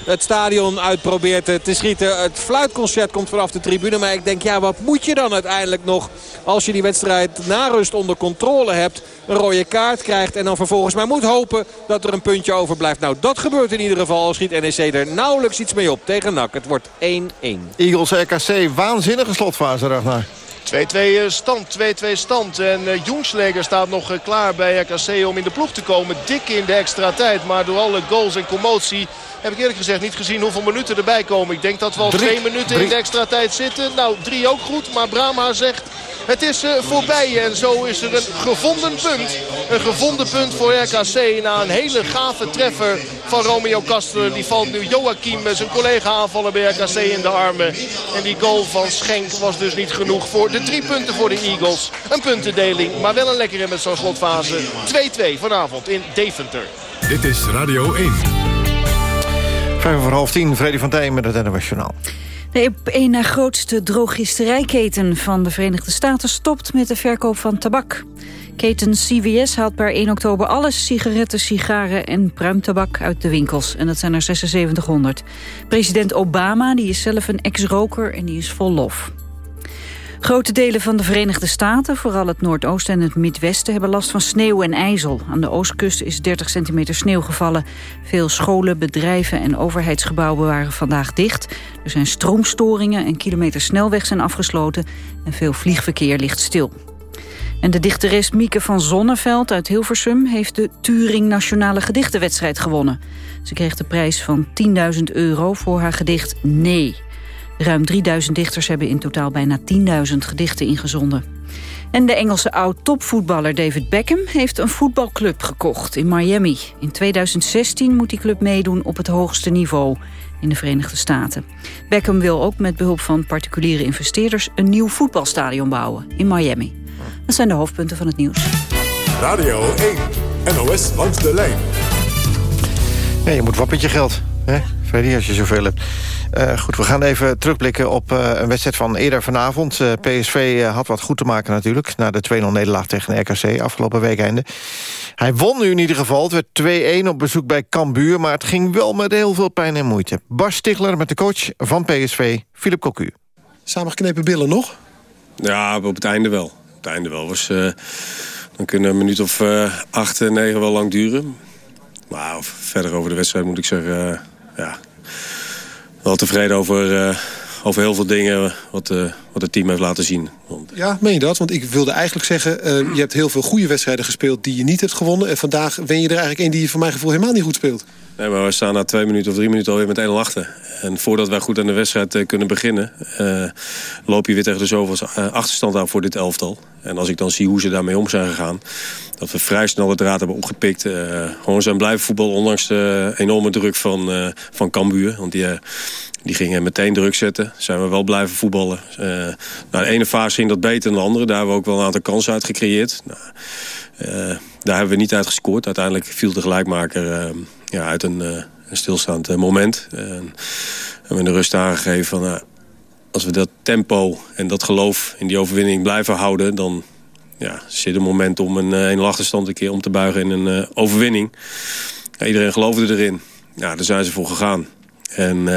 het stadion uit probeert te schieten. Het fluitconcert komt vanaf de tribune. Maar ik denk ja wat moet je dan uiteindelijk nog als je die wedstrijd na rust onder controle hebt. Een rode kaart krijgt en dan vervolgens maar moet hopen dat er een puntje overblijft. Nou dat gebeurt in ieder geval. Schiet NEC er nauwelijks iets mee op tegen NAC. Het wordt 1-1. Eagles RKC, waanzinnige slotfase, Ragnar. 2-2 stand, 2-2 stand. En uh, Jongsleger staat nog uh, klaar bij RKC om in de ploeg te komen. Dik in de extra tijd. Maar door alle goals en commotie heb ik eerlijk gezegd niet gezien hoeveel minuten erbij komen. Ik denk dat we al Drie. twee minuten Drie. in de extra tijd zitten. Nou, drie ook goed. Maar Brahma zegt het is uh, voorbij. En zo is er een gevonden punt. Een gevonden punt voor RKC. Na een hele gave treffer van Romeo Kastler. Die valt nu Joachim, zijn collega aanvaller bij RKC in de armen. En die goal van Schenk was dus niet genoeg voor de drie punten voor de Eagles. Een puntendeling, maar wel een lekkere met zo'n slotfase. 2-2 vanavond in Deventer. Dit is Radio 1. Vijf voor half tien, Freddy van Tijn met het NOS Journaal. De op één na grootste drogisterijketen van de Verenigde Staten stopt met de verkoop van tabak. Keten CVS haalt per 1 oktober alle sigaretten, sigaren en pruimtabak uit de winkels. En dat zijn er 7600. President Obama die is zelf een ex-roker en die is vol lof. Grote delen van de Verenigde Staten, vooral het Noordoosten en het Midwesten... hebben last van sneeuw en ijzel. Aan de oostkust is 30 centimeter sneeuw gevallen. Veel scholen, bedrijven en overheidsgebouwen waren vandaag dicht. Er zijn stroomstoringen en kilometers snelweg zijn afgesloten... en veel vliegverkeer ligt stil. En de dichteres Mieke van Zonneveld uit Hilversum... heeft de Turing Nationale Gedichtenwedstrijd gewonnen. Ze kreeg de prijs van 10.000 euro voor haar gedicht Nee... Ruim 3000 dichters hebben in totaal bijna 10.000 gedichten ingezonden. En de Engelse oud-topvoetballer David Beckham heeft een voetbalclub gekocht in Miami. In 2016 moet die club meedoen op het hoogste niveau in de Verenigde Staten. Beckham wil ook met behulp van particuliere investeerders een nieuw voetbalstadion bouwen in Miami. Dat zijn de hoofdpunten van het nieuws. Radio 1. NOS langs de lijn. Ja, je moet wat met je geld, hè? Freddy, als je zoveel hebt. Uh, goed, we gaan even terugblikken op uh, een wedstrijd van eerder vanavond. Uh, PSV had wat goed te maken natuurlijk... na de 2-0 nederlaag tegen RKC afgelopen weekende. Hij won nu in ieder geval. Het werd 2-1 op bezoek bij Cambuur... maar het ging wel met heel veel pijn en moeite. Bas Stigler met de coach van PSV, Philip Cocu. Samengeknepen billen nog? Ja, op het einde wel. Op het einde wel. Was, dan kunnen een minuut of acht, negen wel lang duren. Maar verder over de wedstrijd moet ik zeggen... ja, wel tevreden over, uh, over heel veel dingen wat, uh, wat het team heeft laten zien. Want... Ja, meen je dat? Want ik wilde eigenlijk zeggen... Uh, je hebt heel veel goede wedstrijden gespeeld die je niet hebt gewonnen. En vandaag wen je er eigenlijk een die je voor mijn gevoel helemaal niet goed speelt. Nee, maar we staan na twee minuten of drie minuten alweer met 1-0 achter. En voordat wij goed aan de wedstrijd kunnen beginnen... loop je weer tegen de zoveel achterstand aan voor dit elftal. En als ik dan zie hoe ze daarmee om zijn gegaan... dat we vrij snel de draad hebben opgepikt. gewoon zijn blijven voetbal, ondanks de enorme druk van, van Cambuur. Want die... Die gingen meteen druk zetten. Zijn we wel blijven voetballen. Uh, nou, de ene fase ging dat beter dan de andere. Daar hebben we ook wel een aantal kansen uit gecreëerd. Nou, daar hebben we niet uit gescoord. Uiteindelijk viel de gelijkmaker ja, uit een, een stilstaand moment. en hebben we in de rust aangegeven van... nou, als we dat tempo en dat geloof in die overwinning blijven houden... dan ja, zit een moment om een, een achterstand een keer om te buigen in een overwinning. Ja, iedereen geloofde erin. Ja, daar zijn ze voor gegaan. En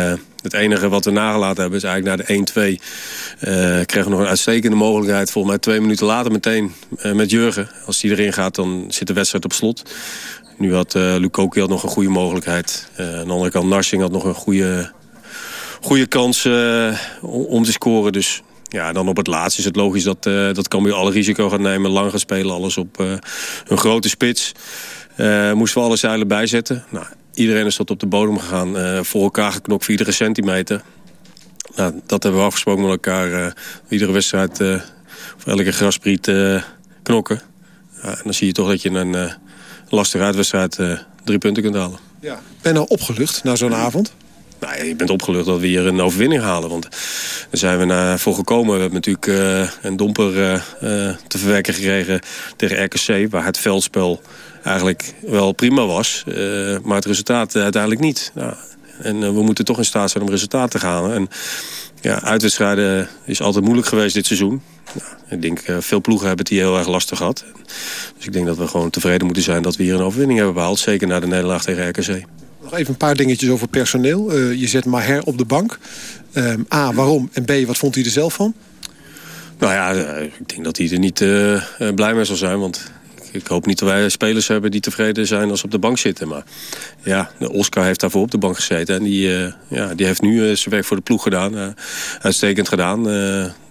het enige wat we nagelaten hebben is eigenlijk na de 1-2... Uh, kregen we nog een uitstekende mogelijkheid. Volgens mij twee minuten later meteen met Jurgen. Als die erin gaat, dan zit de wedstrijd op slot. Nu had uh, Lukoki had nog een goede mogelijkheid. aan de andere kant, Narsing had nog een goede, goede kans om te scoren. Dus ja, dan op het laatst is het logisch dat, dat Cambuur alle risico gaat nemen. Lang gaan spelen, alles op een grote spits. moesten we alle zeilen bijzetten. Nou, Iedereen is tot op de bodem gegaan. Uh, voor elkaar geknokt voor iedere centimeter. Nou, dat hebben we afgesproken met elkaar. Uh, iedere wedstrijd uh, voor elke graspriet knokken. en dan zie je toch dat je een lastige uitwedstrijd drie punten kunt halen. Ja. Ben je nou opgelucht na zo'n avond? Nou, je bent opgelucht dat we hier een overwinning halen. Want daar zijn we naar voor gekomen. We hebben natuurlijk uh, een domper uh, uh, te verwerken gekregen tegen RKC. Waar het veldspel eigenlijk wel prima was. maar het resultaat uiteindelijk niet. Nou, en we moeten toch in staat zijn om resultaat te gaan. En ja, uitwedstrijden is altijd moeilijk geweest dit seizoen. Nou, ik denk veel ploegen hebben het hier heel erg lastig gehad. Dus ik denk dat we gewoon tevreden moeten zijn dat we hier een overwinning hebben behaald. Zeker na de nederlaag tegen RKC. Nog even een paar dingetjes over personeel. Uh, je zet Maher op de bank. Um, A, waarom? En B, wat vond hij er zelf van? Nou ja, ik denk dat hij er niet uh, blij mee zal zijn. Want ik hoop niet dat wij spelers hebben die tevreden zijn als ze op de bank zitten. Maar ja, de Oscar heeft daarvoor op de bank gezeten. En die, eh, ja, die heeft nu eh, zijn werk voor de ploeg gedaan. Eh, uitstekend gedaan.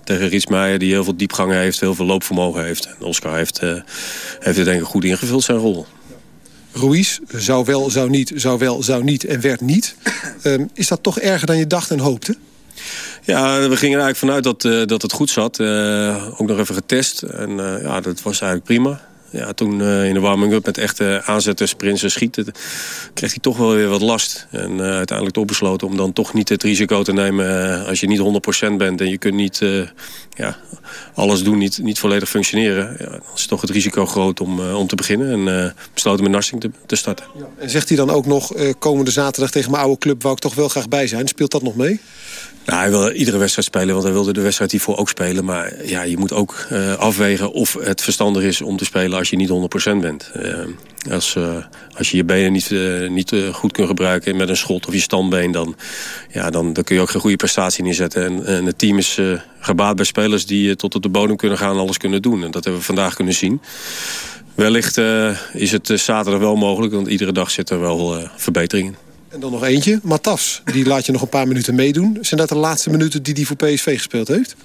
tegen Rietsmeijer die heel veel diepgangen heeft, heel veel loopvermogen heeft. En Oscar heeft, heeft het denk ik goed ingevuld zijn rol. Ruiz zou wel, zou niet, zou wel, zou niet en werd niet. Ehm, is dat toch erger dan je dacht en hoopte? Ja, we gingen er eigenlijk vanuit dat, dat het goed zat. Ook nog even getest. En ja, dat was eigenlijk prima. Ja, toen eh, in de warming-up met echte aanzetten, sprints en schieten... kreeg hij toch wel weer wat last. En eh, uiteindelijk toch besloten om dan toch niet het risico te nemen... eh, als je niet 100% bent en je kunt niet ja, alles doen, niet, niet volledig functioneren... Ja, dan is toch het risico groot om, om te beginnen. En besloten met Narsing te, te starten. En zegt hij dan ook nog, komende zaterdag tegen mijn oude club... wou ik toch wel graag bij zijn. Speelt dat nog mee? Nou, hij wil iedere wedstrijd spelen, want hij wilde de wedstrijd hiervoor ook spelen. Maar ja, je moet ook afwegen of het verstandig is om te spelen als je niet 100% bent. Eh, als, eh, als je je benen niet, eh, niet goed kunt gebruiken met een schot of je standbeen... dan, ja, dan, dan kun je ook geen goede prestatie neerzetten. En, en het team is gebaat bij spelers die tot op de bodem kunnen gaan en alles kunnen doen. En dat hebben we vandaag kunnen zien. Wellicht is het zaterdag wel mogelijk, want iedere dag zit er wel verbetering in. En dan nog eentje, Matas. Die laat je nog een paar minuten meedoen. Zijn dat de laatste minuten die hij voor PSV gespeeld heeft?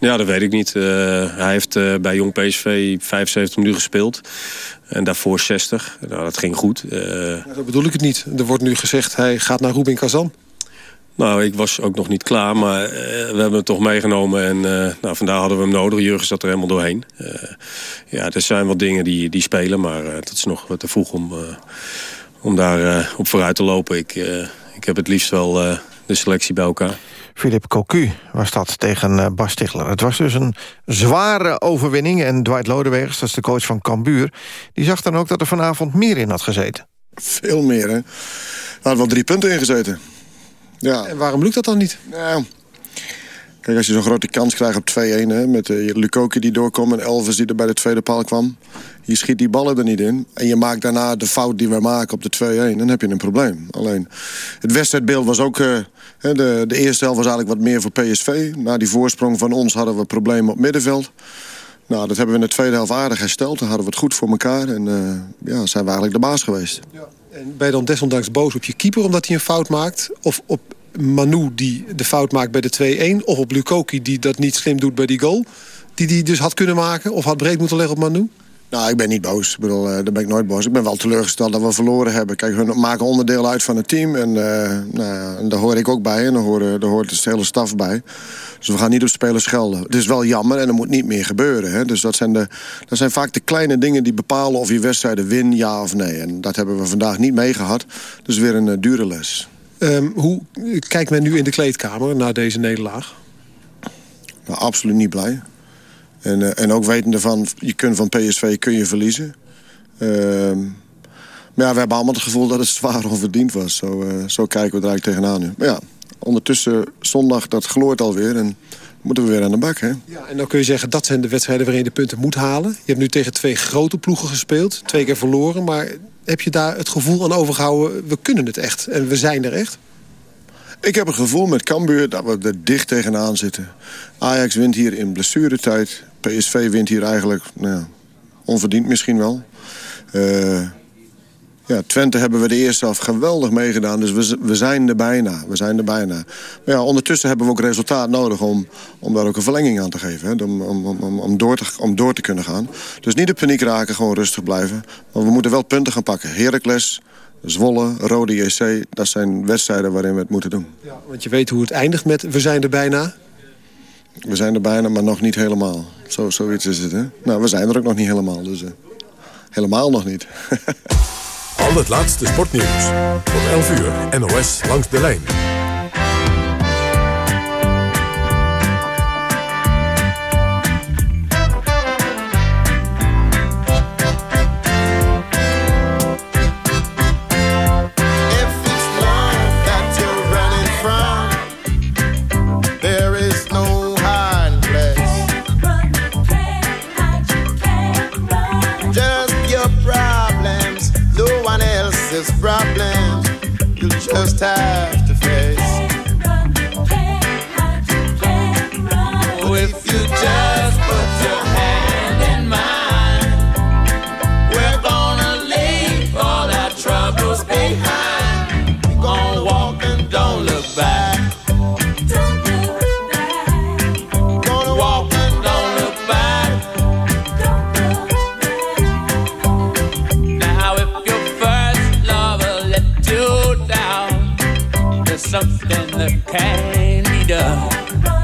Ja, dat weet ik niet. Eh, hij heeft eh, bij Jong PSV 75 minuten gespeeld. En daarvoor 60. Nou, dat ging goed. Eh, Nou, Zo bedoel ik het niet. Er wordt nu gezegd, hij gaat naar Rubin Kazan. nou, ik was ook nog niet klaar, maar eh, we hebben hem toch meegenomen. En eh, nou, vandaar hadden we hem nodig. Jurgen zat er helemaal doorheen. Eh, ja, er zijn wat dingen die, die spelen, maar uh, dat is nog te vroeg om, uh, om daar uh, op vooruit te lopen. Ik, uh, ik heb het liefst wel uh, de selectie bij elkaar. Philip Cocu was dat tegen uh, Bas Stigler. Het was dus een zware overwinning. En Dwight Lodewegers, dat is de coach van Cambuur... die zag dan ook dat er vanavond meer in had gezeten. Veel meer, hè. Er hadden wel drie punten in gezeten. Ja. En waarom lukt dat dan niet? Nou, kijk, als je zo'n grote kans krijgt op 2-1... met uh, Lukoki die doorkomt en Elvis die er bij de tweede paal kwam... je schiet die ballen er niet in... en je maakt daarna de fout die we maken op de 2-1... dan heb je een probleem. Alleen, het wedstrijdbeeld was ook... Uh, de, de eerste helft was eigenlijk wat meer voor PSV. Na die voorsprong van ons hadden we problemen op middenveld... Nou, dat hebben we in de tweede helft aardig hersteld. Dan hadden we het goed voor elkaar. En uh, ja, zijn we eigenlijk de baas geweest. Ja. En ben je dan desondanks boos op je keeper omdat hij een fout maakt? Of op Manu die de fout maakt bij de 2-1? Of op Lukoki die dat niet slim doet bij die goal? Die die dus had kunnen maken? Of had breed moeten leggen op Manu? Nou, ik ben niet boos. Ik bedoel, uh, daar ben ik nooit boos. Ik ben wel teleurgesteld dat we verloren hebben. Kijk, hun maken onderdeel uit van het team. En, uh, nou en daar hoor ik ook bij. En daar, daar hoort de hele staf bij. Dus we gaan niet op spelers schelden. Het is wel jammer en er moet niet meer gebeuren. Hè? Dus dat zijn, de, dat zijn vaak de kleine dingen die bepalen of je wedstrijden win, ja of nee. En dat hebben we vandaag niet meegehad. Dus weer een uh, dure les. Um, hoe kijkt men nu in de kleedkamer na deze nederlaag? Nou, absoluut niet blij. En, uh, en ook wetende van, je kunt van PSV kun je verliezen. Uh, maar ja, we hebben allemaal het gevoel dat het zwaar onverdiend was. Zo, uh, zo kijken we er eigenlijk tegenaan nu. Maar ja, ondertussen zondag, dat gloort alweer. En moeten we weer aan de bak, hè? Ja, en dan kun je zeggen, dat zijn de wedstrijden waarin je de punten moet halen. Je hebt nu tegen twee grote ploegen gespeeld. Twee keer verloren, maar heb je daar het gevoel aan overgehouden... we kunnen het echt en we zijn er echt? Ik heb het gevoel met Cambuur dat we er dicht tegenaan zitten. Ajax wint hier in blessuretijd. PSV wint hier eigenlijk nou, onverdiend misschien wel. Uh, ja, Twente hebben we de eerste af geweldig meegedaan. Dus we, we zijn er bijna. We zijn er bijna. Maar ja, ondertussen hebben we ook resultaat nodig om, om daar ook een verlenging aan te geven. Hè? Om, om, om, om, door te, om door te kunnen gaan. Dus niet de paniek raken, gewoon rustig blijven. Maar we moeten wel punten gaan pakken. Heracles, Zwolle, Rode JC, dat zijn wedstrijden waarin we het moeten doen. Ja, want je weet hoe het eindigt met we zijn er bijna. We zijn er bijna, maar nog niet helemaal. Zo, zoiets is het, hè? Nou, we zijn er ook nog niet helemaal, dus uh, helemaal nog niet. Al het laatste sportnieuws. Tot 11 uur, NOS langs de lijn. Something that can be done.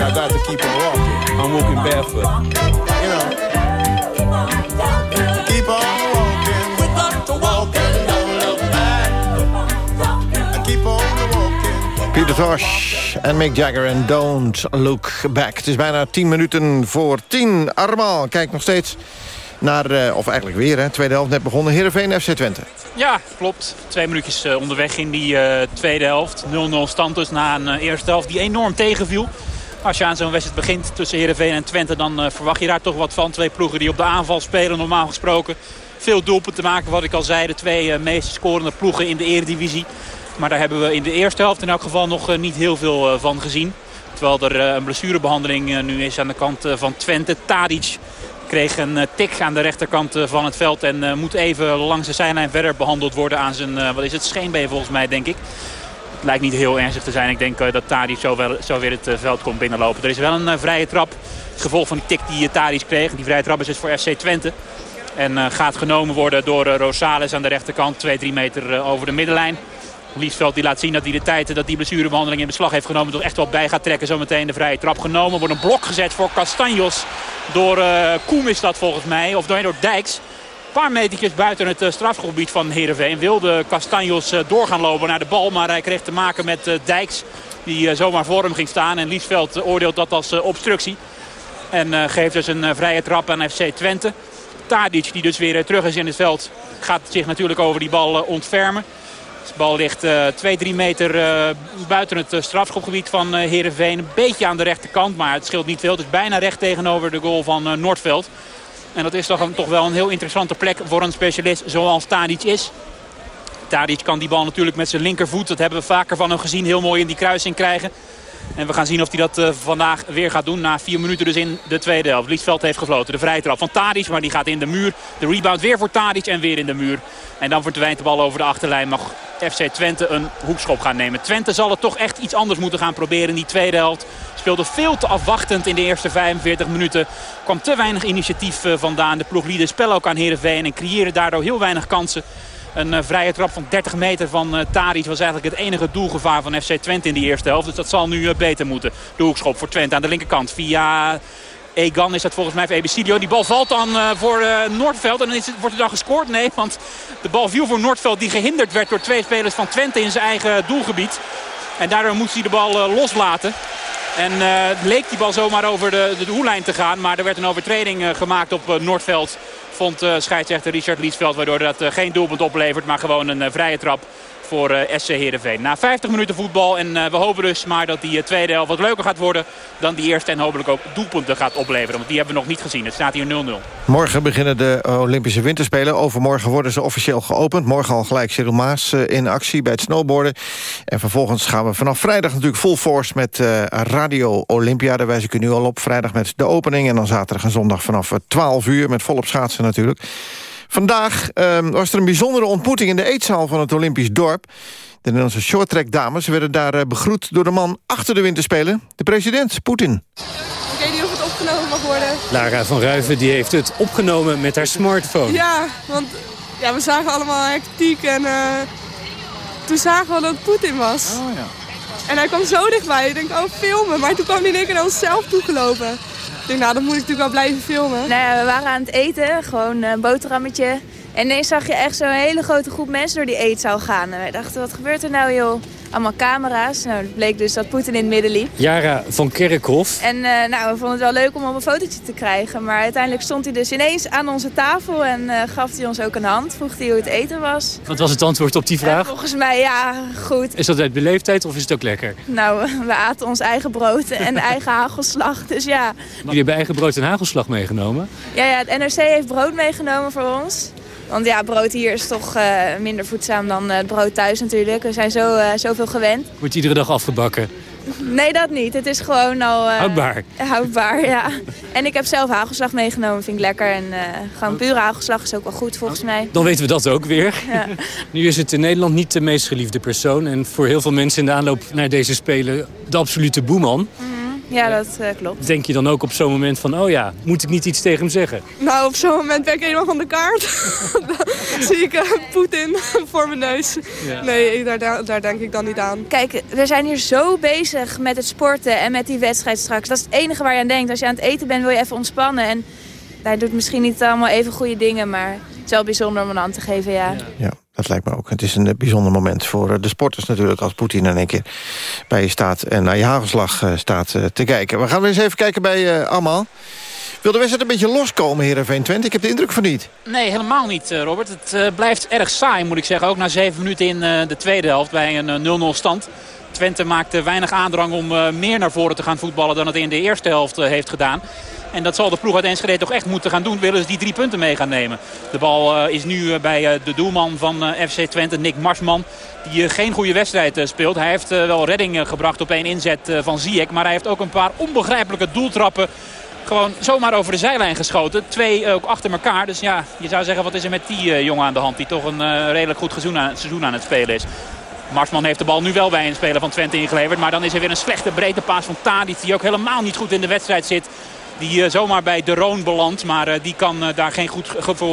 But I got to keep on walking. I'm walking barefoot. You know. Keep on walking. We got to walk and don't look back. Keep on walking. Peter Tosh en Mick Jagger en Don't Look Back. Het is bijna 10 minuten voor 10. Armaal kijkt nog steeds naar, eh, of eigenlijk weer, hè, tweede helft net begonnen. Heerenveen FC Twente. Ja, klopt. Twee minuutjes eh, onderweg in die eh, tweede helft. 0-0 stand dus na een eerste helft die enorm tegenviel. Als je aan zo'n wedstrijd begint tussen Heerenveen en Twente... dan eh, verwacht je daar toch wat van. Twee ploegen die op de aanval spelen normaal gesproken. Veel doelpunten maken, wat ik al zei. De twee eh, meest scorende ploegen in de eredivisie. Maar daar hebben we in de eerste helft in elk geval nog eh, niet heel veel van gezien. Terwijl er een blessurebehandeling eh, nu is aan de kant van Twente. Tadic kreeg een tik aan de rechterkant van het veld. En moet even langs de zijlijn verder behandeld worden aan zijn, wat is het, scheenbeen volgens mij denk ik. Lijkt niet heel ernstig te zijn. Ik denk eh, dat Tadic zo, wel, zo weer het eh, veld komt binnenlopen. Er is wel een eh, vrije trap. Gevolg van die tik die uh, Tadic kreeg. Die vrije trap is dus voor FC Twente. En gaat genomen worden door Rosales aan de rechterkant. 2-3 meter over de middenlijn. Liesveld die laat zien dat hij de tijd dat die blessurebehandeling in beslag heeft genomen... toch echt wel bij gaat trekken. Zometeen de vrije trap genomen. Wordt een blok gezet voor Castanjos. Door eh Koem is dat volgens mij. Of door Dijks. Paar metertjes buiten het eh, strafgebied van Heerenveen. Wilde Castanjos eh, doorgaan lopen naar de bal. Maar hij kreeg te maken met eh, Dijks. Die zomaar voor hem ging staan. En Liesveld oordeelt dat als obstructie. En geeft dus een vrije trap aan FC Twente. Tadic, die dus weer terug is in het veld, gaat zich natuurlijk over die bal ontfermen. De bal ligt eh 2-3 meter buiten het strafschopgebied van Heerenveen. Een beetje aan de rechterkant, maar het scheelt niet veel. Het is bijna recht tegenover de goal van Noordveld. En dat is toch, een, toch wel een heel interessante plek voor een specialist zoals Tadic is. Tadic kan die bal natuurlijk met zijn linkervoet. Dat hebben we vaker van hem gezien. Heel mooi in die kruising krijgen. En we gaan zien of hij dat uh, vandaag weer gaat doen. Na vier minuten dus in de tweede helft. Liesveld heeft gefloten. De vrije trap van Tadic. Maar die gaat in de muur. De rebound weer voor Tadic en weer in de muur. En dan verdwijnt de bal over de achterlijn. Mag FC Twente een hoekschop gaan nemen. Twente zal het toch echt iets anders moeten gaan proberen in die tweede helft. Speelde veel te afwachtend in de eerste 45 minuten. Kwam te weinig initiatief uh, vandaan. De ploeg liet ook aan Heerenveen. En creëerde daardoor heel weinig kansen. Een uh, vrije trap van 30 meter van uh, Tadic was eigenlijk het enige doelgevaar van FC Twente in die eerste helft. Dus dat zal nu beter moeten. De hoekschop voor Twente aan de linkerkant via Egan is dat volgens mij voor Ebicilio. Die bal valt dan eh, voor eh, Noordveld. En dan wordt er dan gescoord? Nee, want de bal viel voor Noordveld. Die gehinderd werd door twee spelers van Twente in zijn eigen doelgebied. En daardoor moest hij de bal eh, loslaten. En eh, leek die bal zomaar over de, de doellijn te gaan. Maar er werd een overtreding eh, gemaakt op eh, Noordveld. Vond scheidsrechter Richard Liesveld. Waardoor dat geen doelpunt oplevert. Maar gewoon een vrije trap voor eh, SC Heerenveen. Na 50 minuten voetbal. En eh, we hopen dus maar dat die eh, tweede helft wat leuker gaat worden dan die eerste. En hopelijk ook doelpunten gaat opleveren. Want die hebben we nog niet gezien. Het staat hier 0-0. Morgen beginnen de Olympische Winterspelen. Overmorgen worden ze officieel geopend. Morgen al gelijk Cyril Maas in actie bij het snowboarden. En vervolgens gaan we vanaf vrijdag natuurlijk full force met Radio Olympia. Daar wijs ik u nu al op. Vrijdag met de opening. En dan zaterdag en zondag vanaf eh, 12 uur met volop schaatsen natuurlijk. Vandaag ehm, was er een bijzondere ontmoeting in de eetzaal van het Olympisch dorp. De Nederlandse shorttrack dames werden daar eh, begroet door de man achter de winterspelen. De president, Poetin. Ik weet niet of het opgenomen mag worden. Lara van Ruiven die heeft het opgenomen met haar smartphone. Ja, want ja, we zagen allemaal hectiek en eh, toen zagen we dat het Poetin was. Oh, ja. En hij kwam zo dichtbij. Ik denk, oh, filmen. Maar toen kwam hij in één keer naar onszelf toegelopen. Nou, dan moet ik natuurlijk wel blijven filmen. Nou ja, we waren aan het eten, gewoon een boterhammetje. En ineens zag je echt zo'n hele grote groep mensen door die eetzaal gaan. En wij dachten, wat gebeurt er nou joh? Allemaal camera's. Nou, het bleek dus dat Poetin in het midden liep. Jara van Kerkhoff. En eh, nou, we vonden het wel leuk om op een fotootje te krijgen. Maar uiteindelijk stond hij dus ineens aan onze tafel en eh, gaf hij ons ook een hand. Vroeg hij hoe het eten was. Wat was het antwoord op die vraag? Volgens mij, ja, goed. Is dat uit beleefdheid of is het ook lekker? Nou, we aten ons eigen brood en eigen hagelslag. Dus ja. Jullie hebben eigen brood en hagelslag meegenomen. Ja, ja, het NRC heeft brood meegenomen voor ons. Want ja, brood hier is toch eh, minder voedzaam dan eh, het brood thuis natuurlijk. We zijn zo, eh, zoveel gewend. Wordt iedere dag afgebakken. Nee, dat niet. Het is gewoon al... Houdbaar. Houdbaar, ja. En ik heb zelf hagelslag meegenomen, vind ik lekker. En gewoon pure hagelslag is ook wel goed volgens mij. Dan weten we dat ook weer. Ja. Nu is het in Nederland niet de meest geliefde persoon. En voor heel veel mensen in de aanloop naar deze Spelen de absolute boeman. Ja, dat eh, klopt. Denk je dan ook op zo'n moment van, oh ja, moet ik niet iets tegen hem zeggen? Nou, op zo'n moment ben ik helemaal van de kaart. dan zie ik eh, Poetin voor mijn neus. Ja. Nee, daar, daar denk ik dan niet aan. Kijk, we zijn hier zo bezig met het sporten en met die wedstrijd straks. Dat is het enige waar je aan denkt. Als je aan het eten bent, wil je even ontspannen. En hij doet misschien niet allemaal even goede dingen, maar het is wel bijzonder om een hand te geven, ja. Ja, dat lijkt me ook. Het is een eh, bijzonder moment voor eh, de sporters natuurlijk... als Poetin in één keer bij je staat en naar je hagelslag eh, staat te kijken. We gaan eens even kijken bij Amal. Wil de wedstrijd een beetje loskomen, Heerenveen Twente? Ik heb de indruk van niet. Nee, helemaal niet, eh, Robert. Het eh, blijft erg saai, moet ik zeggen. Ook na zeven minuten in eh, de tweede helft bij een eh, 0-0 stand. Twente maakte weinig aandrang om meer naar voren te gaan voetballen... dan het in de eerste helft heeft gedaan. En dat zal de ploeg uit Enschede toch echt moeten gaan doen. Willen ze die drie punten mee gaan nemen. De bal is nu bij de doelman van FC Twente, Nick Marsman. Die geen goede wedstrijd speelt. Hij heeft wel redding gebracht op één inzet van Ziyech. Maar hij heeft ook een paar onbegrijpelijke doeltrappen gewoon zomaar over de zijlijn geschoten. Twee ook achter elkaar. Dus ja, je zou zeggen, wat is er met die eh, jongen aan de hand... die toch een eh, redelijk goed seizoen aan, het spelen is. Marsman heeft de bal nu wel bij een speler van Twente ingeleverd. Maar dan is er weer een slechte breedte paas van Tadic... die ook helemaal niet goed in de wedstrijd zit. Die eh, zomaar bij De Roon belandt. Maar eh, die kan eh, daar geen goed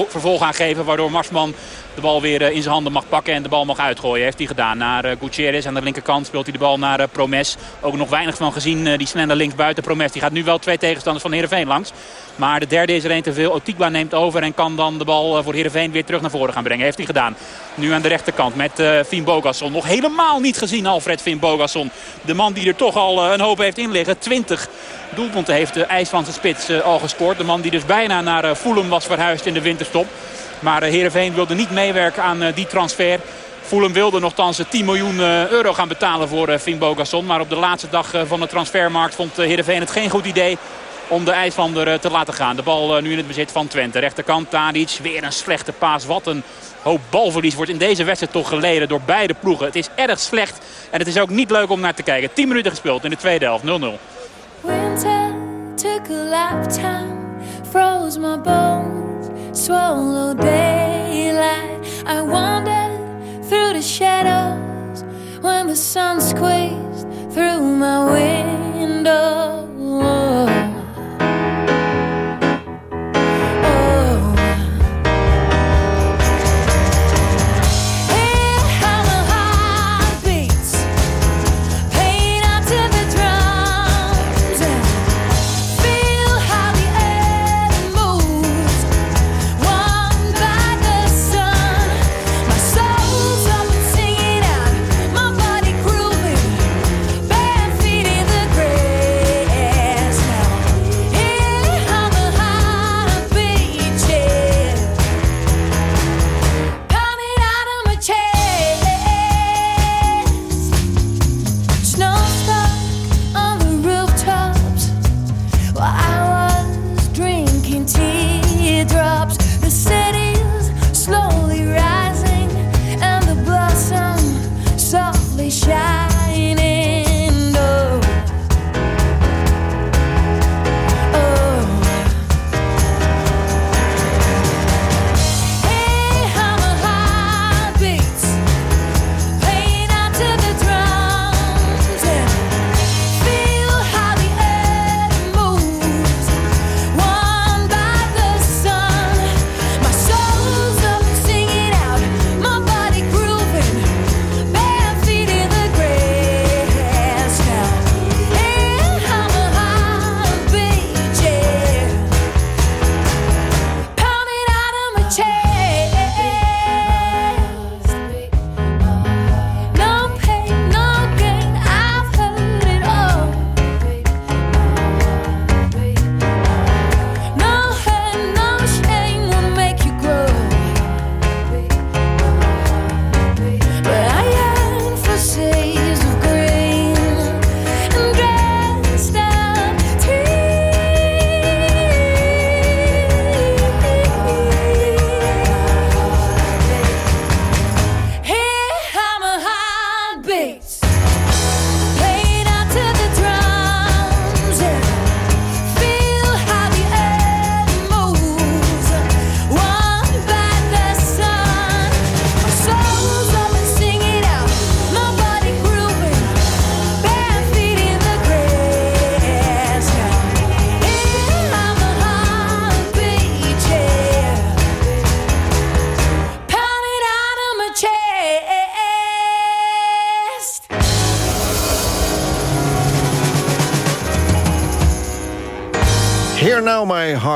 vervolg aan geven. Waardoor Marsman de bal weer eh, in zijn handen mag pakken en de bal mag uitgooien. Heeft hij gedaan naar eh, Gutierrez. Aan de linkerkant speelt hij de bal naar eh, Promes. Ook nog weinig van gezien. die snelle linksbuiten Promes. Die gaat nu wel twee tegenstanders van Heerenveen langs. Maar de derde is er één te veel. Otikba neemt over en kan dan de bal voor Heerenveen weer terug naar voren gaan brengen. Heeft hij gedaan. Nu aan de rechterkant met eh Finn Bogasson. Nog helemaal niet gezien Alfred Finn Bogasson. De man die er toch al een hoop heeft in liggen. 20 doelpunten heeft de IJslandse spits al gescoord. De man die dus bijna naar Fulham was verhuisd in de winterstop. Maar eh, Heerenveen wilde niet meewerken aan eh, die transfer. Fulham wilde nogthans eh, 10 miljoen eh, euro gaan betalen voor Finn Bogasson. Maar op de laatste dag van de transfermarkt vond Heerenveen het geen goed idee om de IJslander te laten gaan. De bal nu in het bezit van Twente. Rechterkant Tadic, weer een slechte paas. Wat een hoop balverlies wordt in deze wedstrijd toch geleden door beide ploegen. Het is erg slecht en het is ook niet leuk om naar te kijken. 10 minuten gespeeld in de tweede helft, 0-0. Winter took a lifetime, froze my bones, swallowed daylight. I wandered through the shadows when the sun squeezed through my window.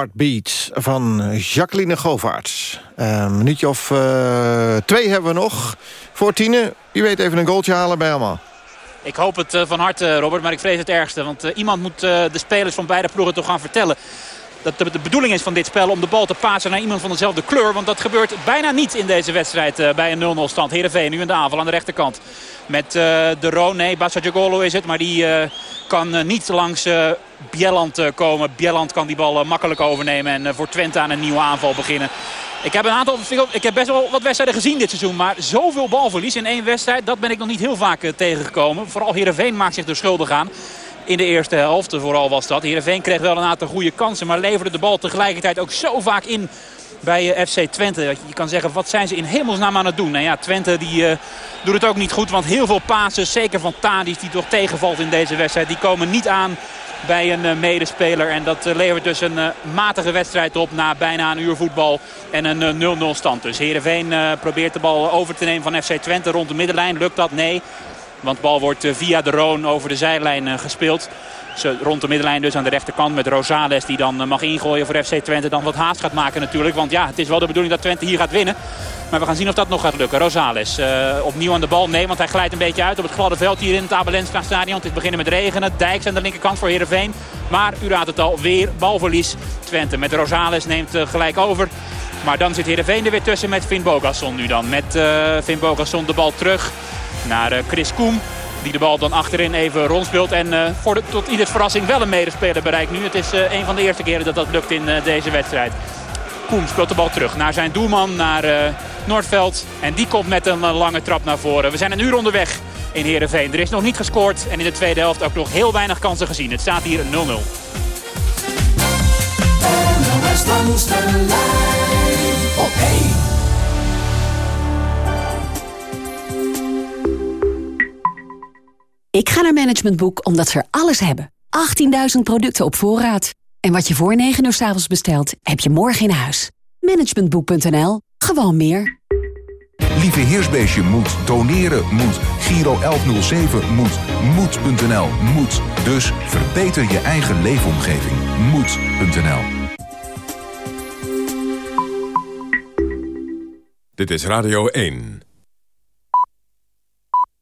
My Heart Beats van Jacqueline Govaerts. Een minuutje of eh, twee hebben we nog voor tienen. Wie weet even een goaltje halen bij allemaal. Ik hoop het eh, van harte, Robert, maar ik vrees het ergste. Want eh, iemand moet eh, de spelers van beide ploegen toch gaan vertellen... dat de, bedoeling is van dit spel om de bal te pasen naar iemand van dezelfde kleur. Want dat gebeurt bijna niet in deze wedstrijd eh, bij een 0-0 stand. Heerenveen nu in de aanval aan de rechterkant. Met eh, de Roon, nee, Bassagogolo is het. Maar die eh, kan eh, niet langs Bjelland eh, komen. Bjelland kan die bal eh, makkelijk overnemen en eh, voor Twente aan een nieuwe aanval beginnen. Ik heb, een aantal, ik heb best wel wat wedstrijden gezien dit seizoen. Maar zoveel balverlies in één wedstrijd, dat ben ik nog niet heel vaak tegengekomen. Vooral Heerenveen maakt zich er schuldig aan. In de eerste helft vooral was dat. Heerenveen kreeg wel een aantal goede kansen. Maar leverde de bal tegelijkertijd ook zo vaak in bij FC Twente. Je kan zeggen, wat zijn ze in hemelsnaam aan het doen? Nou ja, Twente die, doet het ook niet goed. Want heel veel passes, zeker van Tadic die toch tegenvalt in deze wedstrijd. Die komen niet aan bij een eh, medespeler. En dat eh, levert dus een eh, matige wedstrijd op na bijna een uur voetbal. En een eh, 0-0 stand dus. Heerenveen probeert de bal over te nemen van FC Twente rond de middenlijn. Lukt dat? Nee. Want de bal wordt via de Roon over de zijlijn gespeeld. Rond de middenlijn dus aan de rechterkant met Rosales die dan eh, mag ingooien voor FC Twente. Dan wat haast gaat maken natuurlijk. Want ja, het is wel de bedoeling dat Twente hier gaat winnen. Maar we gaan zien of dat nog gaat lukken. Rosales eh, opnieuw aan de bal. Nee, want hij glijdt een beetje uit op het gladde veld hier in het Abelenstra stadion. Het beginnen met regenen. Dijks aan de linkerkant voor Heerenveen. Maar u raadt het al, weer balverlies. Twente met Rosales neemt eh, gelijk over. Maar dan zit Heerenveen er weer tussen met Finn Bogasson nu dan. Met eh Finn Bogasson de bal terug naar Chris Koem. Die de bal dan achterin even rondspeelt. En eh, voor tot ieders verrassing wel een medespeler bereikt nu. Het is eh, een van de eerste keren dat dat lukt in eh, deze wedstrijd. Koem speelt de bal terug naar zijn doelman, naar Noordveld. En die komt met een lange trap naar voren. We zijn een uur onderweg in Heerenveen. Er is nog niet gescoord en in de tweede helft ook nog heel weinig kansen gezien. Het staat hier 0-0. NOS langs de lijn op 1. Ik ga naar Management Boek omdat ze er alles hebben. 18.000 producten op voorraad. En wat je voor 9 uur s avonds bestelt, heb je morgen in huis. Managementboek.nl. Gewoon meer. Lieve Heersbeestje moet, doneren moet, Giro 1107 moet, moed.nl moet. Dus verbeter je eigen leefomgeving. Moed.nl Dit is Radio 1.